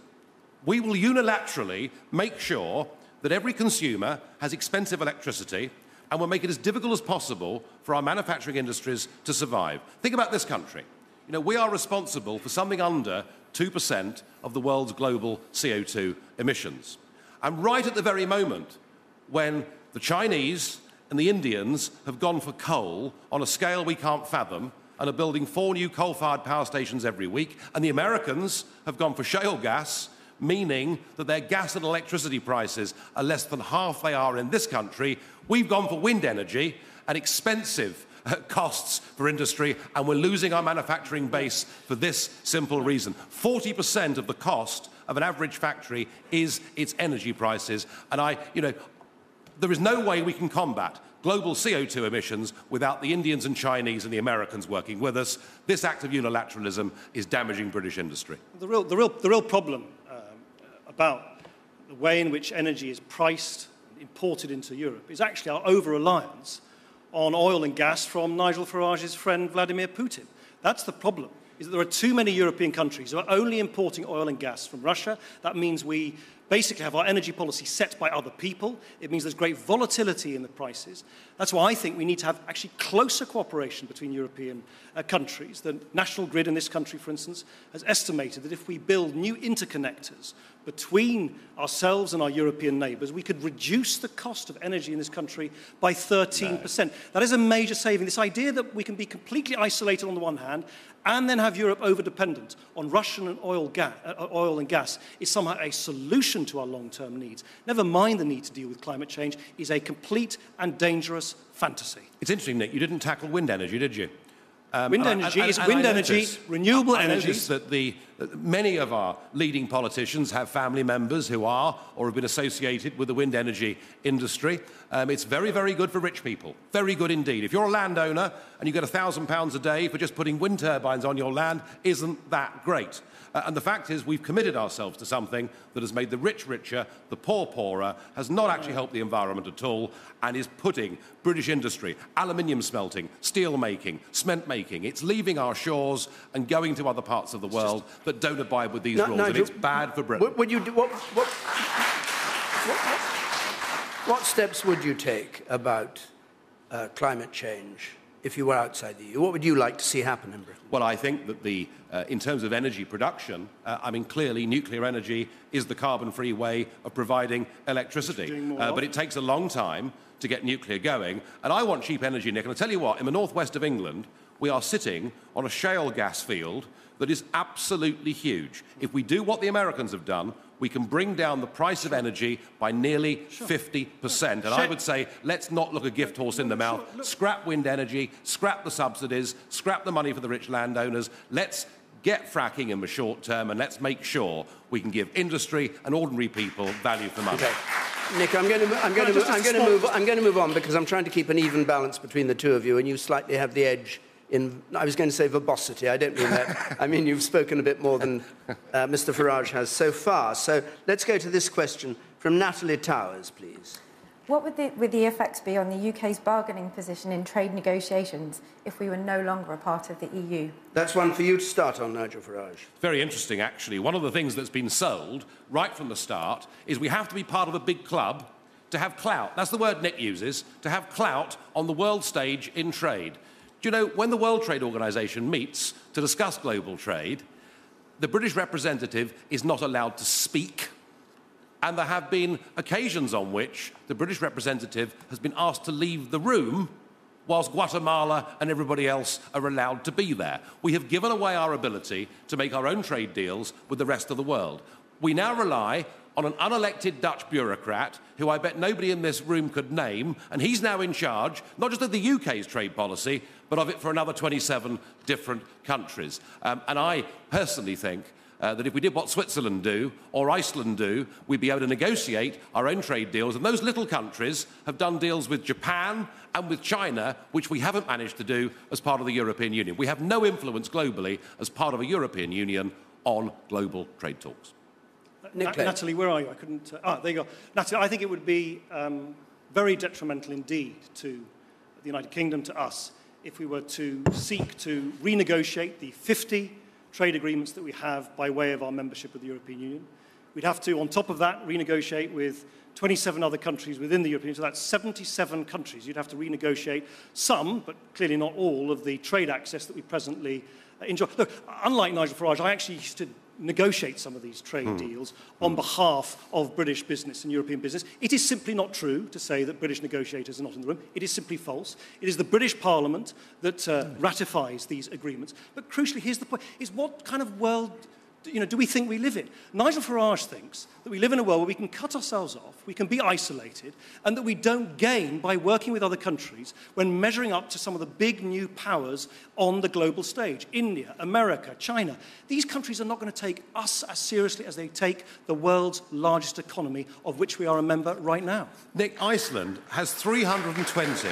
We will unilaterally make sure that every consumer has expensive electricity and we'll make it as difficult as possible for our manufacturing industries to survive. Think about this country. You know, we are responsible for something under 2% of the world's global CO2 emissions. And right at the very moment when the Chinese and the Indians have gone for coal on a scale we can't fathom and are building four new coal fired power stations every week, and the Americans have gone for shale gas, meaning that their gas and electricity prices are less than half they are in this country, we've gone for wind energy at expensive *laughs* costs for industry, and we're losing our manufacturing base for this simple reason. 40% of the cost of an average factory is its energy prices, and I, you know, there is no way we can combat global CO2 emissions without the Indians and Chinese and the Americans working with us. This act of unilateralism is damaging British industry. The real, the real, the real problem um, about the way in which energy is priced imported into Europe is actually our over reliance on oil and gas from Nigel Farage's friend Vladimir Putin. That's the problem. Is that there are too many European countries who are only importing oil and gas from Russia. That means we basically have our energy policy set by other people. It means there's great volatility in the prices. That's why I think we need to have actually closer cooperation between European uh, countries. The national grid in this country, for instance, has estimated that if we build new interconnectors between ourselves and our European neighbours, we could reduce the cost of energy in this country by 13%. That is a major saving. This idea that we can be completely isolated on the one hand and then have Europe over-dependent on Russian and oil, uh, oil and gas is somehow a solution to our long-term needs. Never mind the need to deal with climate change is a complete and dangerous fantasy. It's interesting, Nick, you didn't tackle wind energy, did you? Um, Wind and I- energy and- is wind energy, renewable energy. that the many of our leading politicians have family members who are or have been associated with the wind energy industry. Um, it's very, very good for rich people. Very good indeed. If you're a landowner and you get a £1,000 a day for just putting wind turbines on your land, isn't that great? Uh, and the fact is, we've committed ourselves to something that has made the rich richer, the poor poorer, has not actually helped the environment at all, and is putting British industry, aluminium smelting, steel making, cement making, it's leaving our shores and going to other parts of the world just... that don't abide with these no, rules, Nigel, and it's bad for Britain. What, would you do, what, what, what, what steps would you take about uh, climate change if you were outside the EU? What would you like to see happen in Britain? Well, I think that the, uh, in terms of energy production, uh, I mean, clearly nuclear energy is the carbon-free way of providing electricity. Uh, but it takes a long time to get nuclear going. And I want cheap energy, Nick. And I'll tell you what, in the northwest of England, we are sitting on a shale gas field that is absolutely huge. If we do what the Americans have done, we can bring down the price of energy by nearly 50%. And I would say, let's not look a gift horse in the mouth. Scrap wind energy, scrap the subsidies, scrap the money for the rich landowners. Let's get fracking in the short term and let's make sure we can give industry and ordinary people value for money. Okay. Nick, I'm going, to, I'm, going to, I'm, going to move, I'm going to move on because I'm trying to keep an even balance between the two of you, and you slightly have the edge in, I was going to say verbosity, I don't mean that. *laughs* I mean, you've spoken a bit more than uh, Mr. Farage has so far. So let's go to this question from Natalie Towers, please. What would the, would the effects be on the UK's bargaining position in trade negotiations if we were no longer a part of the EU? That's one for you to start on, Nigel Farage. Very interesting, actually. One of the things that's been sold right from the start is we have to be part of a big club to have clout. That's the word Nick uses, to have clout on the world stage in trade. Do you know, when the World Trade Organization meets to discuss global trade, the British representative is not allowed to speak. And there have been occasions on which the British representative has been asked to leave the room whilst Guatemala and everybody else are allowed to be there. We have given away our ability to make our own trade deals with the rest of the world. We now rely on an unelected Dutch bureaucrat who I bet nobody in this room could name, and he's now in charge, not just of the UK's trade policy, but of it for another 27 different countries. Um, and I personally think uh, that if we did what Switzerland do or Iceland do, we'd be able to negotiate our own trade deals. And those little countries have done deals with Japan and with China, which we haven't managed to do as part of the European Union. We have no influence globally as part of a European Union on global trade talks. Nick Natalie, where are you? I couldn't. Uh, ah, there you go. Natalie, I think it would be um, very detrimental indeed to the United Kingdom, to us, if we were to seek to renegotiate the 50 trade agreements that we have by way of our membership of the European Union. We'd have to, on top of that, renegotiate with 27 other countries within the European Union. So that's 77 countries. You'd have to renegotiate some, but clearly not all, of the trade access that we presently uh, enjoy. Look, unlike Nigel Farage, I actually used to negotiate some of these trade mm. deals on mm. behalf of British business and European business. It is simply not true to say that British negotiators are not in the room. It is simply false. It is the British Parliament that uh, mm. ratifies these agreements. But crucially, here's the point, is what kind of world you know, do we think we live in? Nigel Farage thinks that we live in a world where we can cut ourselves off, we can be isolated, and that we don't gain by working with other countries when measuring up to some of the big new powers on the global stage India, America, China. These countries are not going to take us as seriously as they take the world's largest economy, of which we are a member right now. Nick, Iceland has 320.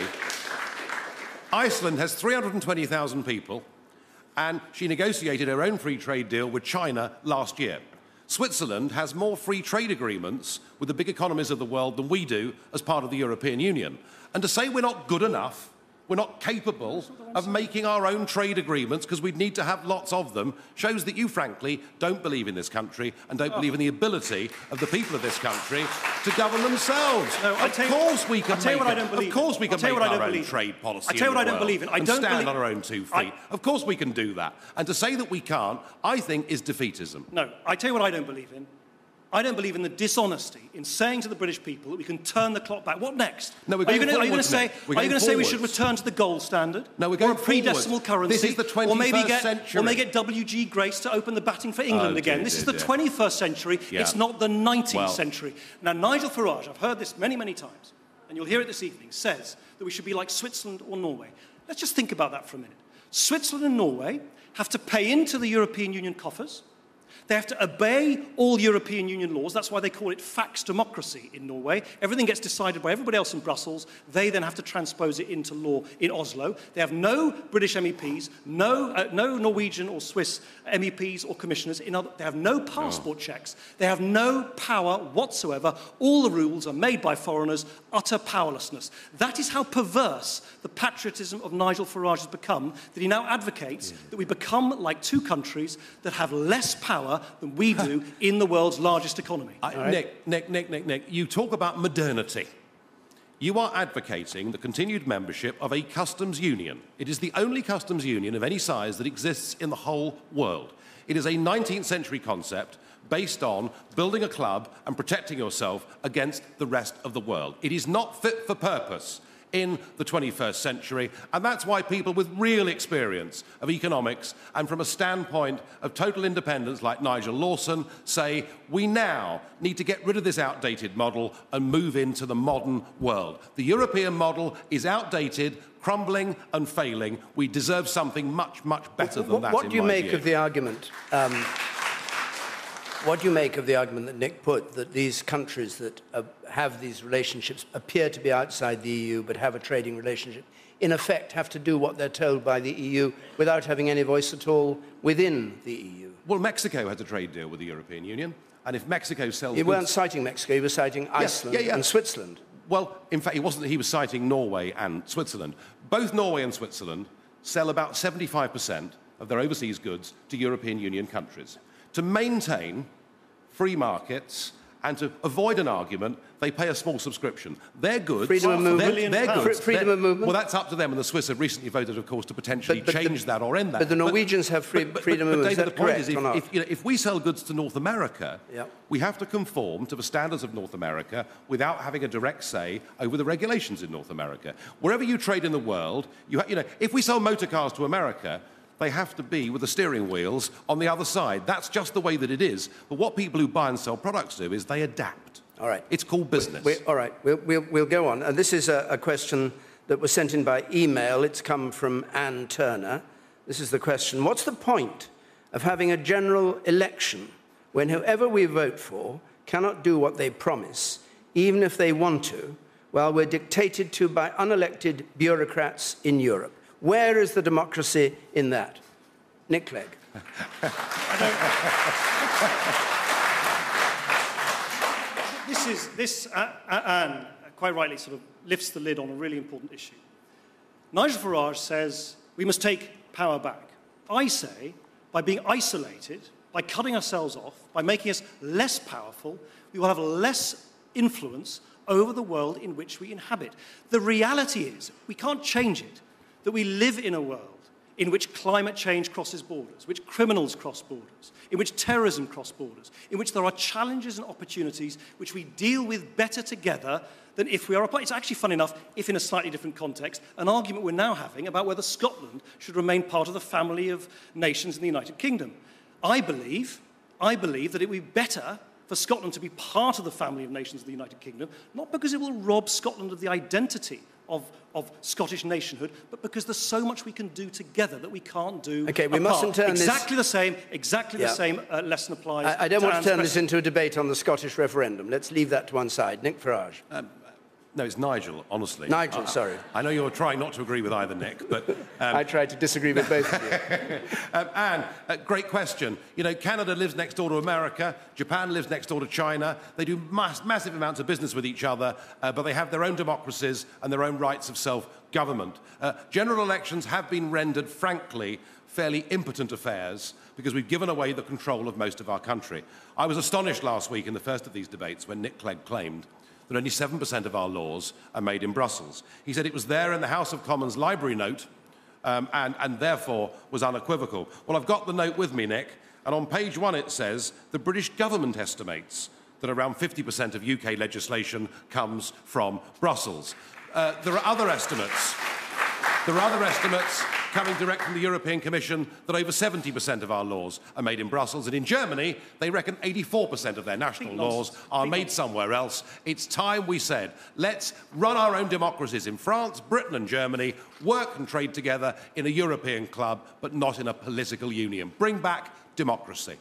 Iceland has 320,000 people and she negotiated her own free trade deal with China last year. Switzerland has more free trade agreements with the big economies of the world than we do as part of the European Union. And to say we're not good enough we're not capable of making our own trade agreements because we'd need to have lots of them shows that you, frankly, don't believe in this country and don't believe in the ability of the people of this country to govern themselves. No, of course we can make what I don't believe Of course we can make our own trade policy I tell you what I don't believe in. I don't stand believe... on our own two feet. I... Of course we can do that. And to say that we can't, I think, is defeatism. No, I tell you what I don't believe in. I don't believe in the dishonesty in saying to the British people that we can turn the clock back. What next? No, we're going are you going to say? Are you going to say we should return to the gold standard? No, we're going or a pre-decimal currency. This is the 21st or maybe get, century. Or maybe get W.G. Grace to open the batting for England oh, again. Dear, this dear, is the dear. 21st century. Yeah. It's not the 19th well. century. Now, Nigel Farage, I've heard this many, many times, and you'll hear it this evening, says that we should be like Switzerland or Norway. Let's just think about that for a minute. Switzerland and Norway have to pay into the European Union coffers They have to obey all European Union laws. That's why they call it fax democracy in Norway. Everything gets decided by everybody else in Brussels. They then have to transpose it into law in Oslo. They have no British MEPs, no, uh, no Norwegian or Swiss MEPs or commissioners. In other, they have no passport oh. checks. They have no power whatsoever. All the rules are made by foreigners, utter powerlessness. That is how perverse the patriotism of Nigel Farage has become, that he now advocates that we become like two countries that have less power than we do *laughs* in the world's largest economy. I, right. Nick, Nick, Nick, Nick, Nick, you talk about modernity. You are advocating the continued membership of a customs union. It is the only customs union of any size that exists in the whole world. It is a 19th century concept based on building a club and protecting yourself against the rest of the world. It is not fit for purpose in the 21st century. And that's why people with real experience of economics and from a standpoint of total independence, like Nigel Lawson, say we now need to get rid of this outdated model and move into the modern world. The European model is outdated, crumbling, and failing. We deserve something much, much better than what, that. What do you make view. of the argument? Um, what do you make of the argument that Nick put that these countries that uh, have these relationships appear to be outside the EU but have a trading relationship, in effect have to do what they're told by the EU without having any voice at all within the EU? Well, Mexico has a trade deal with the European Union, and if Mexico sells. You weren't citing Mexico, you were citing Iceland yeah, yeah. and Switzerland. Well, in fact, it wasn't that he was citing Norway and Switzerland. Both Norway and Switzerland sell about 75% of their overseas goods to European Union countries to maintain free markets and to avoid an argument, they pay a small subscription. Their goods, freedom of movement, their, their goods, freedom of movement. Well, that's up to them, and the Swiss have recently voted, of course, to potentially but, but change the, that or end that. But the Norwegians but, have free, freedom of movement. David, the point is, if, if, you know, if, we sell goods to North America, we have to conform to the standards of North America without having a direct say over the regulations in North America. Wherever you trade in the world, you, ha- you know, if we sell motor cars to America, they have to be with the steering wheels on the other side. That's just the way that it is. But what people who buy and sell products do is they adapt. All right. It's called business. We, we, all right. We'll, we'll, we'll, go on. And this is a, a question that was sent in by email. It's come from Anne Turner. This is the question What's the point of having a general election when whoever we vote for cannot do what they promise, even if they want to, while we're dictated to by unelected bureaucrats in Europe? Where is the democracy in that? Nick Clegg. *laughs* this is, this, uh, uh, Anne, quite rightly, sort of lifts the lid on a really important issue. Nigel Farage says we must take power back. I say, by being isolated, by cutting ourselves off, by making us less powerful, we will have less influence over the world in which we inhabit. The reality is, we can't change it that we live in a world in which climate change crosses borders, which criminals cross borders, in which terrorism crosses borders, in which there are challenges and opportunities which we deal with better together than if we are apart. It's actually fun enough, if in a slightly different context, an argument we're now having about whether Scotland should remain part of the family of nations in the United Kingdom. I believe, I believe that it would be better for Scotland to be part of the family of nations of the United Kingdom, not because it will rob Scotland of the identity of, of Scottish nationhood, but because there's so much we can do together that we can't do. Okay, we apart. mustn't turn exactly this... the same. Exactly yeah. the same uh, lesson applies. I, I don't want to turn this into a debate on the Scottish referendum. Let's leave that to one side. Nick Farage. Um, no, it's Nigel, honestly. Nigel, sorry. I know you're trying not to agree with either Nick, but... Um, I tried to disagree with both of you. *laughs* um, Anne, uh, great question. You know, Canada lives next door to America. Japan lives next door to China. They do mass, massive amounts of business with each other, uh, but they have their own democracies and their own rights of self-government. Uh, general elections have been rendered, frankly, fairly impotent affairs because we've given away the control of most of our country. I was astonished last week in the first of these debates when Nick Clegg claimed that only 7% of our laws are made in Brussels. He said it was there in the House of Commons library note um, and, and therefore was unequivocal. Well, I've got the note with me, Nick, and on page one it says the British government estimates that around 50% of UK legislation comes from Brussels. Uh, there are other estimates. There are other estimates coming direct from the European Commission that over 70% of our laws are made in Brussels. And in Germany, they reckon 84% of their national laws are made somewhere else. It's time we said, let's run our own democracies in France, Britain, and Germany, work and trade together in a European club, but not in a political union. Bring back democracy.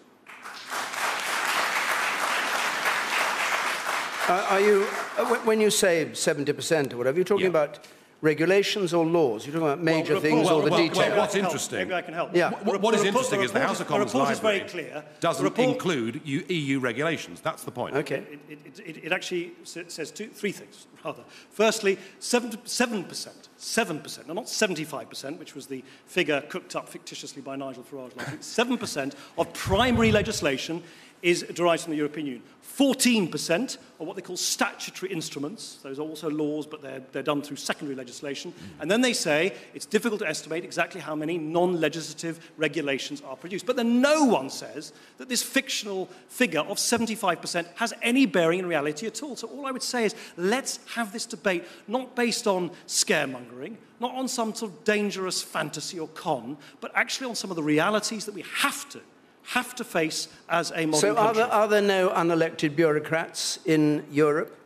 Uh, are you, uh, when you say 70% or whatever, you're talking yeah. about regulations or laws? You're talking about major Well, things well, or the well, detail? well, what's interesting- Maybe I can help. Yeah. The What, what is report- interesting the is the House of Commons report is very Library clear. doesn't report- include EU regulations. That's the point. Okay. It, it, it, it actually says two, three things, rather. Firstly, 7, 7%, 7%, no, not 75%, which was the figure cooked up fictitiously by Nigel Farage last week, 7% of primary legislation is derived from the European Union. 14% are what they call statutory instruments. Those are also laws, but they're, they're done through secondary legislation. Mm. And then they say it's difficult to estimate exactly how many non-legislative regulations are produced. But then no one says that this fictional figure of 75% has any bearing in reality at all. So all I would say is let's have this debate not based on scaremongering, not on some sort of dangerous fantasy or con, but actually on some of the realities that we have to have to face as a modern So are country. there, are there no unelected bureaucrats in Europe?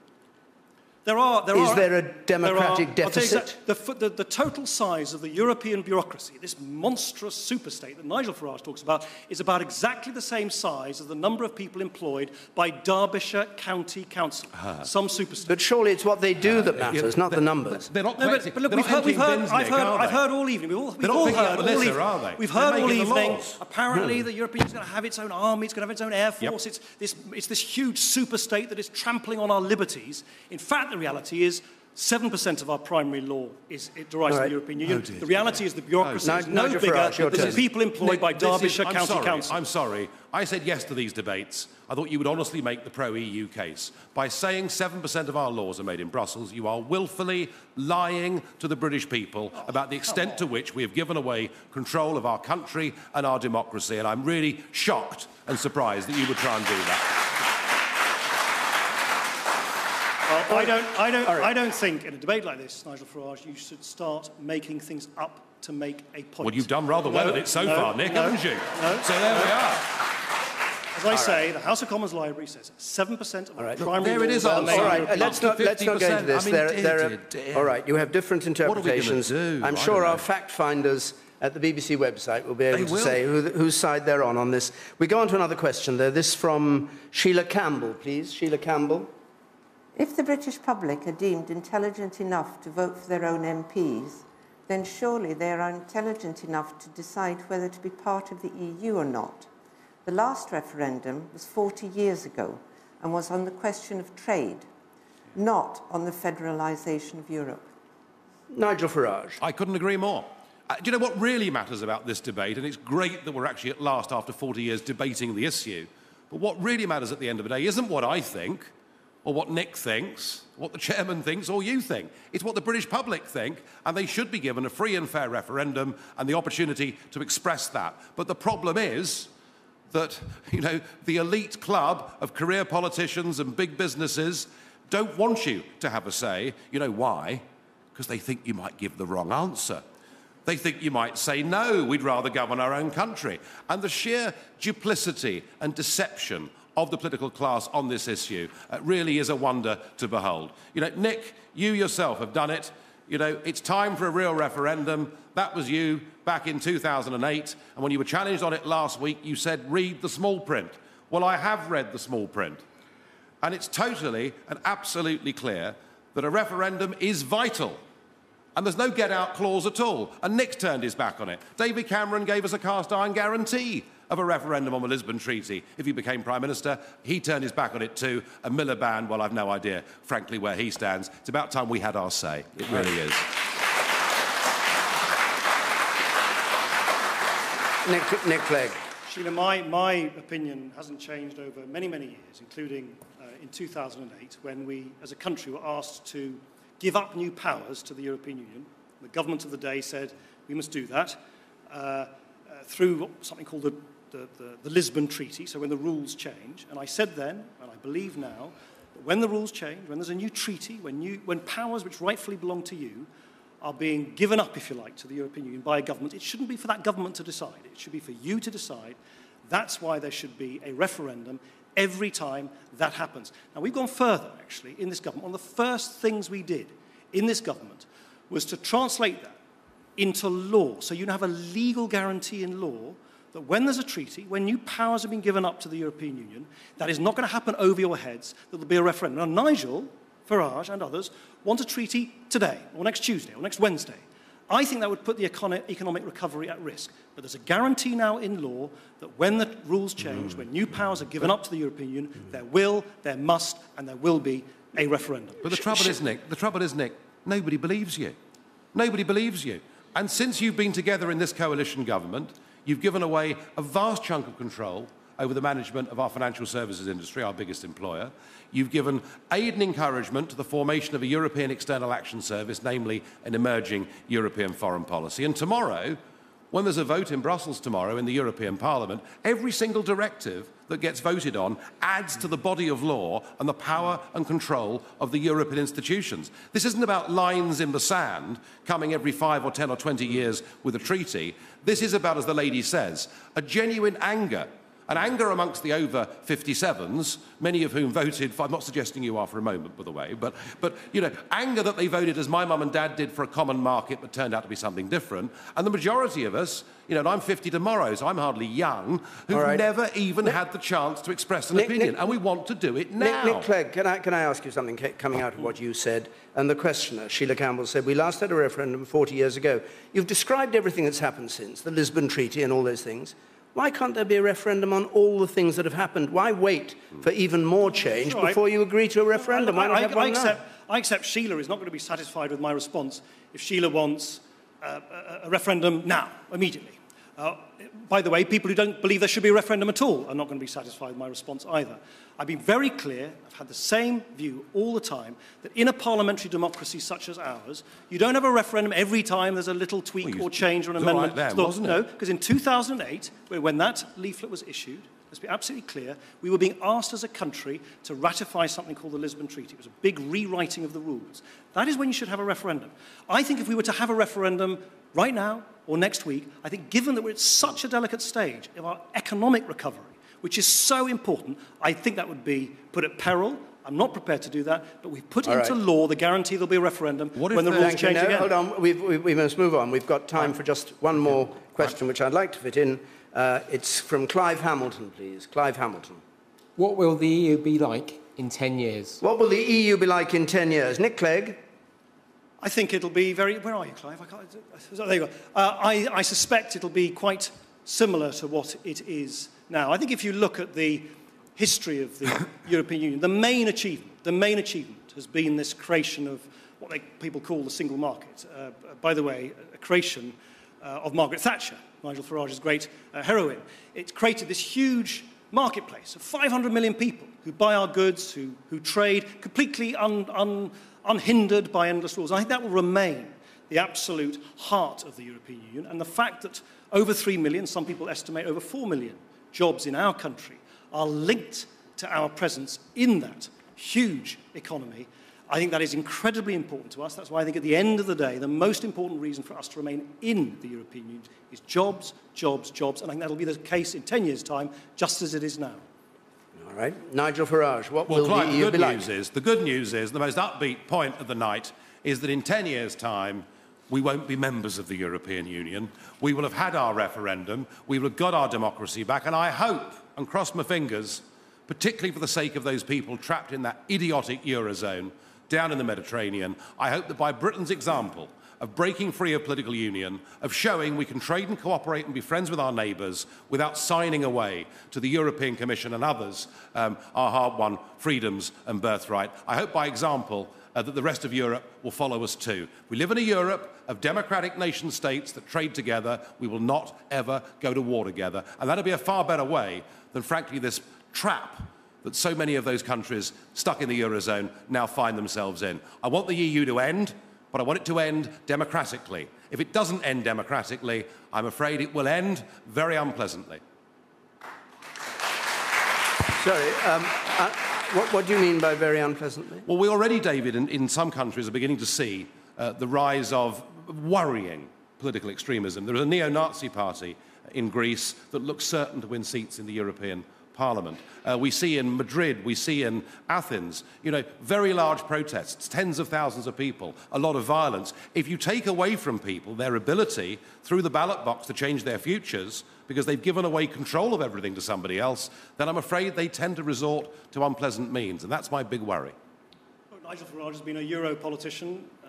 There are. There Is are, there a there democratic are- I'll tell you deficit? the, the, the total size of the European bureaucracy, this monstrous superstate that Nigel Farage talks about, is about exactly the same size as the number of people employed by Derbyshire County Council. Ah. Some superstate. But surely it's what they do ah, that matters, not the numbers. They're not No, but, but look, they're we've not heard, we've heard, I've, heard, I've heard all evening. We've all, we've They're not all picking up heard all Melissa, evening. are they? We've They're heard all making the evening. laws. Hmm. Apparently, the European is going to have its own army. It's going to have its own air Yep. force. It's this, it's this huge superstate that is trampling on our liberties. In fact, the reality is. 7% of our primary law is it derives All from the European oh, Union. the reality is the bureaucracy Oh, is dear. no bigger Farage, your than the people employed Nick, by this is- Derbyshire County sorry, Council. I'm sorry. I said yes to these debates. I thought you would honestly make the pro-EU case. By saying 7% of our laws are made in Brussels, you are willfully lying to the British people oh, about the extent to which we have given away control of our country and our democracy. And I'm really shocked and surprised that you would try and do that. Well, I don't, I, don't, All right. I don't think in a debate like this, Nigel Farage, you should start making things up to make a point. Well, you've done rather well No, at it so no, far, Nick, no, haven't you? no, so there we are. As I say, the House of Commons Library says 7% of our right. primary There it laws is, are made All in right, Europe. uh, let's not, let's not go into this. I mean, There- dear, there are- dear, dear. All right, you have different are we interpretations. do? I'm sure our know. fact finders at the BBC website will be able They to will. say who, whose side they're on on this. We go on to another question there. This from Sheila Campbell, please. Sheila Campbell. If the British public are deemed intelligent enough to vote for their own MPs, then surely they are intelligent enough to decide whether to be part of the EU or not. The last referendum was 40 years ago and was on the question of trade, not on the federalisation of Europe. Nigel Farage. I couldn't agree more. Uh, do you know what really matters about this debate? And it's great that we're actually at last, after 40 years, debating the issue. But what really matters at the end of the day isn't what I think, or what Nick thinks, what the chairman thinks, or you think. It's what the British public think, and they should be given a free and fair referendum and the opportunity to express that. But the problem is that, you know, the elite club of career politicians and big businesses don't want you to have a say. You know why? Because they think you might give the wrong answer. They think you might say, no, we'd rather govern our own country. And the sheer duplicity and deception of the political class on this issue uh, really is a wonder to behold. You know, Nick, you yourself have done it. You know, it's time for a real referendum. That was you back in 2008. And when you were challenged on it last week, you said, read the small print. Well, I have read the small print. And it's totally and absolutely clear that a referendum is vital. And there's no get out clause at all. And Nick turned his back on it. David Cameron gave us a cast iron guarantee of a referendum on the Lisbon Treaty if he became Prime Minister. He turned his back on it too. And Miliband, well, I've no idea, frankly, where he stands. It's about time we had our say. It really is. Nick, Nick Clegg. Sheila, my, my opinion hasn't changed over many, many years, including uh, in 2008, when we, as a country, were asked to give up new powers to the European Union. The government of the day said we must do that uh, uh, through something called the, the, the, the Lisbon Treaty, so when the rules change. And I said then, and I believe now, that when the rules change, when there's a new treaty, when, when powers which rightfully belong to you are being given up, if you like, to the European Union by a government, it shouldn't be for that government to decide. It should be for you to decide. That's why there should be a referendum every time that happens. Now, we've gone further, actually, in this government. One of the first things we did in this government was to translate that into law. So you have a legal guarantee in law that when there's a treaty, when new powers have been given up to the European Union, that is not going to happen over your heads, that there'll be a referendum. Now, Nigel Farage and others want a treaty today, or next Tuesday, or next Wednesday. I think that would put the economic recovery at risk. But there's a guarantee now in law that when the rules change, when new powers are given up to the European Union, there will, there must, and there will be a referendum. But the trouble is, Nick, the trouble is, Nick, nobody believes you. Nobody believes you. And since you've been together in this coalition government, you've given away a vast chunk of control over the management of our financial services industry, our biggest employer. You've given aid and encouragement to the formation of a European External Action Service, namely an emerging European foreign policy. And tomorrow, when there's a vote in Brussels tomorrow in the European Parliament, every single directive that gets voted on adds to the body of law and the power and control of the European institutions. This isn't about lines in the sand coming every five or 10 or 20 years with a treaty. This is about, as the lady says, a genuine anger and anger amongst the over 57s, many of whom voted, for, I'm not suggesting you are for a moment, by the way, but, but you know, anger that they voted as my mum and dad did for a common market but turned out to be something different. And the majority of us, you know, and I'm 50 tomorrow, so I'm hardly young, who've right. never even Nick, had the chance to express an Nick, opinion. Nick, and we want to do it now. Nick, Clegg, can I, can I ask you something coming out of what you said? And the questioner, Sheila Campbell, said, We last had a referendum 40 years ago. You've described everything that's happened since, the Lisbon Treaty and all those things. Why can't there be a referendum on all the things that have happened? Why wait for even more change sure, before I, you agree to a referendum? Why not I, I, accept. I accept Sheila is not going to be satisfied with my response if Sheila wants uh, a, a referendum now, immediately. Uh, by the way, people who don't believe there should be a referendum at all are not going to be satisfied with my response either. I've been very clear, had the same view all the time, that in a parliamentary democracy such as ours, you don't have a referendum every time there's a little tweak well, or change or an amendment. Right then, wasn't it? No, because in 2008, when that leaflet was issued, let's be absolutely clear, we were being asked as a country to ratify something called the Lisbon Treaty. It was a big rewriting of the rules. That is when you should have a referendum. I think if we were to have a referendum right now or next week, I think given that we're at such a delicate stage of our economic recovery, which is so important, I think that would be put at peril. I'm not prepared to do that, but we've put All into right. law the guarantee there'll be a referendum when the rules change no, again. Hold on, we we must move on. We've got time for just one more question, which I'd like to fit in. Uh, it's from Clive Hamilton, please. Clive Hamilton. What will the EU be like in 10 years? What will the EU be like in 10 years? Nick Clegg. I think it'll be very. Where are you, Clive? I can't, there you go. Uh, I, I suspect it'll be quite similar to what it is now. I think if you look at the history of the *coughs* European Union, the main achievement, the main achievement has been this creation of what they, people call the single market. Uh, by the way, a creation uh, of Margaret Thatcher, Nigel Farage's great uh, heroine. It created this huge marketplace of 500 million people who buy our goods, who, who trade completely un, un, unhindered by endless rules. I think that will remain the absolute heart of the European Union. And the fact that over 3 million, some people estimate over 4 million, jobs in our country are linked to our presence in that huge economy. I think that is incredibly important to us. That's why I think at the end of the day, the most important reason for us to remain in the European Union is jobs, jobs, jobs. And I think that'll be the case in 10 years' time, just as it is now. All right. Nigel Farage, what well, will Clive, the EU the good be like? News is, the good news is, the most upbeat point of the night is that in 10 years' time, we won't be members of the European Union. We will have had our referendum. We will have got our democracy back. And I hope, and cross my fingers, particularly for the sake of those people trapped in that idiotic Eurozone down in the Mediterranean, I hope that by Britain's example of breaking free of political union, of showing we can trade and cooperate and be friends with our neighbours without signing away to the European Commission and others um, our hard won freedoms and birthright. I hope by example uh, that the rest of Europe will follow us too. We live in a Europe of democratic nation states that trade together. We will not ever go to war together. And that'll be a far better way than, frankly, this trap that so many of those countries stuck in the Eurozone now find themselves in. I want the EU to end, but I want it to end democratically. If it doesn't end democratically, I'm afraid it will end very unpleasantly. Sorry, um, uh, what, what, do you mean by very unpleasantly? Well, we already, David, in, in some countries are beginning to see uh, the rise of worrying political extremism. There is a neo Nazi party in Greece that looks certain to win seats in the European Parliament. Uh, we see in Madrid, we see in Athens, you know, very large protests, tens of thousands of people, a lot of violence. If you take away from people their ability through the ballot box to change their futures because they've given away control of everything to somebody else, then I'm afraid they tend to resort to unpleasant means. And that's my big worry. Nigel Farage has been a Euro politician uh,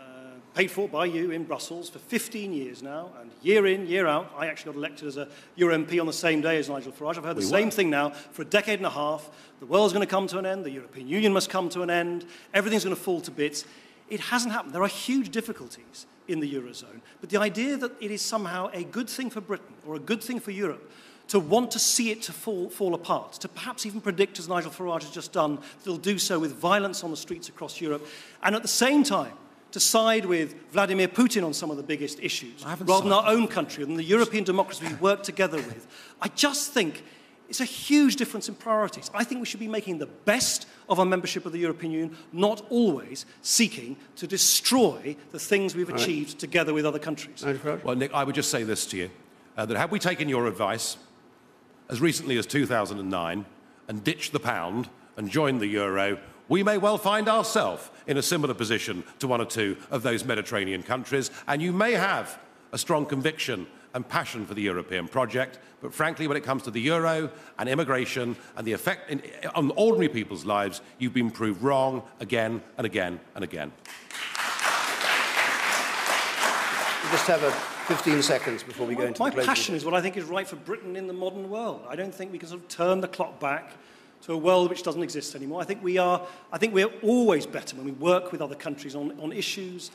paid for by you in Brussels for 15 years now, and year in, year out, I actually got elected as a Euro MP on the same day as Nigel Farage. I've heard we the were. same thing now for a decade and a half. The world's going to come to an end, the European Union must come to an end, everything's going to fall to bits. It hasn't happened. There are huge difficulties in the Eurozone, but the idea that it is somehow a good thing for Britain or a good thing for Europe to want to see it to fall, fall apart, to perhaps even predict, as Nigel Farage has just done, that they'll do so with violence on the streets across Europe, and at the same time to side with Vladimir Putin on some of the biggest issues, rather than our own country and the European democracy we work together with. I just think it's a huge difference in priorities. I think we should be making the best of our membership of the European Union, not always seeking to destroy the things we've achieved right. together with other countries. Well, Nick, I would just say this to you uh, that had we taken your advice as recently as 2009 and ditched the pound and joined the euro, we may well find ourselves in a similar position to one or two of those Mediterranean countries, and you may have a strong conviction and passion for the European project, but frankly, when it comes to the euro and immigration and the effect in, on ordinary people's lives, you've been proved wrong again and again and again. We just have a 15 seconds before we go into my passion is what I think is right for Britain in the modern world. I don't think we can sort of turn the clock back to a world which doesn't exist anymore. I think we are, I think we're always better when we work with other countries on, on issues,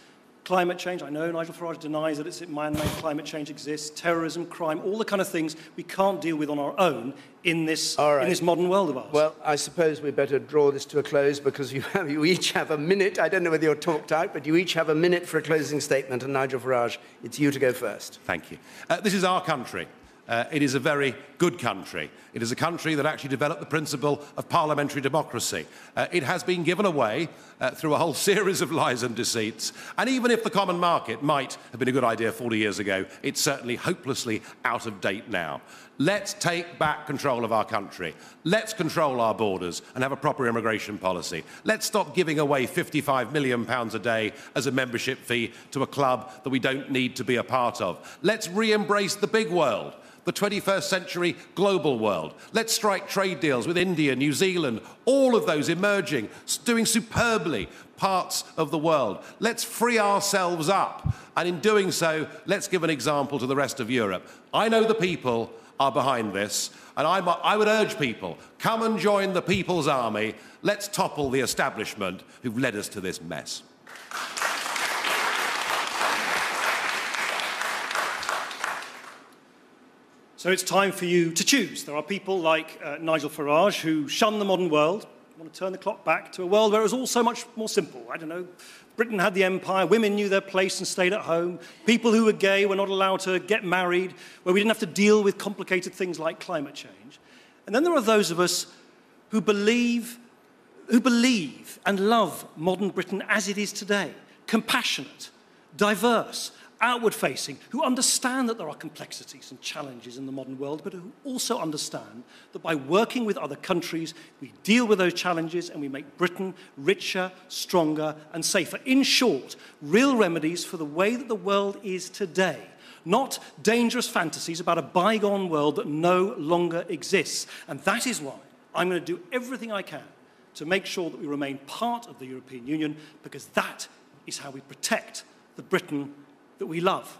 climate change. I know Nigel Farage denies that it's man-made climate change exists, terrorism, crime, all the kind of things we can't deal with on our own in this, right. in this modern world of ours. Well, I suppose we better draw this to a close because you, have, *laughs* you each have a minute. I don't know whether you're talked out, but you each have a minute for a closing statement. And Nigel Farage, it's you to go first. Thank you. Uh, this is our country. Uh, it is a very good country. It is a country that actually developed the principle of parliamentary democracy. Uh, it has been given away uh, through a whole *laughs* series of lies and deceits. And even if the common market might have been a good idea 40 years ago, it's certainly hopelessly out of date now. Let's take back control of our country. Let's control our borders and have a proper immigration policy. Let's stop giving away 55 million pounds a day as a membership fee to a club that we don't need to be a part of. Let's re-embrace the big world the 21st century global world. Let's strike trade deals with India, New Zealand, all of those emerging, doing superbly parts of the world. Let's free ourselves up. And in doing so, let's give an example to the rest of Europe. I know the people are behind this, and I'm, I would urge people come and join the People's Army. Let's topple the establishment who've led us to this mess. So it's time for you to choose. There are people like uh, Nigel Farage who shun the modern world, want to turn the clock back to a world where it was all so much more simple. I don't know, Britain had the empire, women knew their place and stayed at home, people who were gay were not allowed to get married, where we didn't have to deal with complicated things like climate change. And then there are those of us who believe, who believe and love modern Britain as it is today, compassionate, diverse, outward facing, who understand that there are complexities and challenges in the modern world, but who also understand that by working with other countries, we deal with those challenges and we make Britain richer, stronger, and safer. In short, real remedies for the way that the world is today. Not dangerous fantasies about a bygone world that no longer exists. And that is why I'm going to do everything I can to make sure that we remain part of the European Union, because that is how we protect the Britain that we love.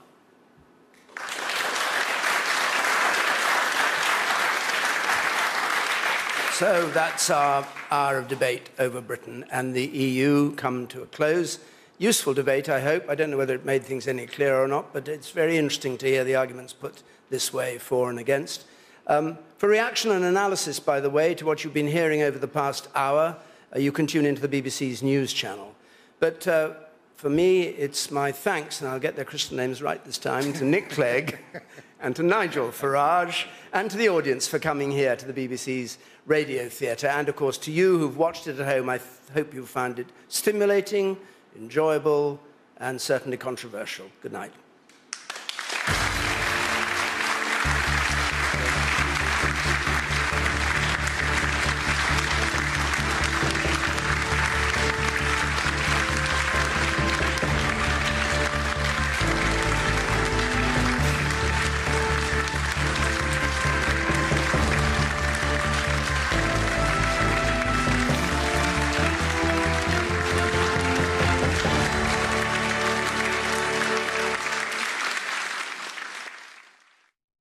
So that's our hour of debate over Britain and the EU come to a close. Useful debate, I hope. I don't know whether it made things any clearer or not, but it's very interesting to hear the arguments put this way, for and against. Um, for reaction and analysis, by the way, to what you've been hearing over the past hour, uh, you can tune into the BBC's news channel. But uh, for me, it's my thanks, and I'll get their Christian names right this time, to Nick *laughs* Clegg and to Nigel Farage and to the audience for coming here to the BBC's Radio Theatre. And of course, to you who've watched it at home, I hope you found it stimulating, enjoyable, and certainly controversial. Good night.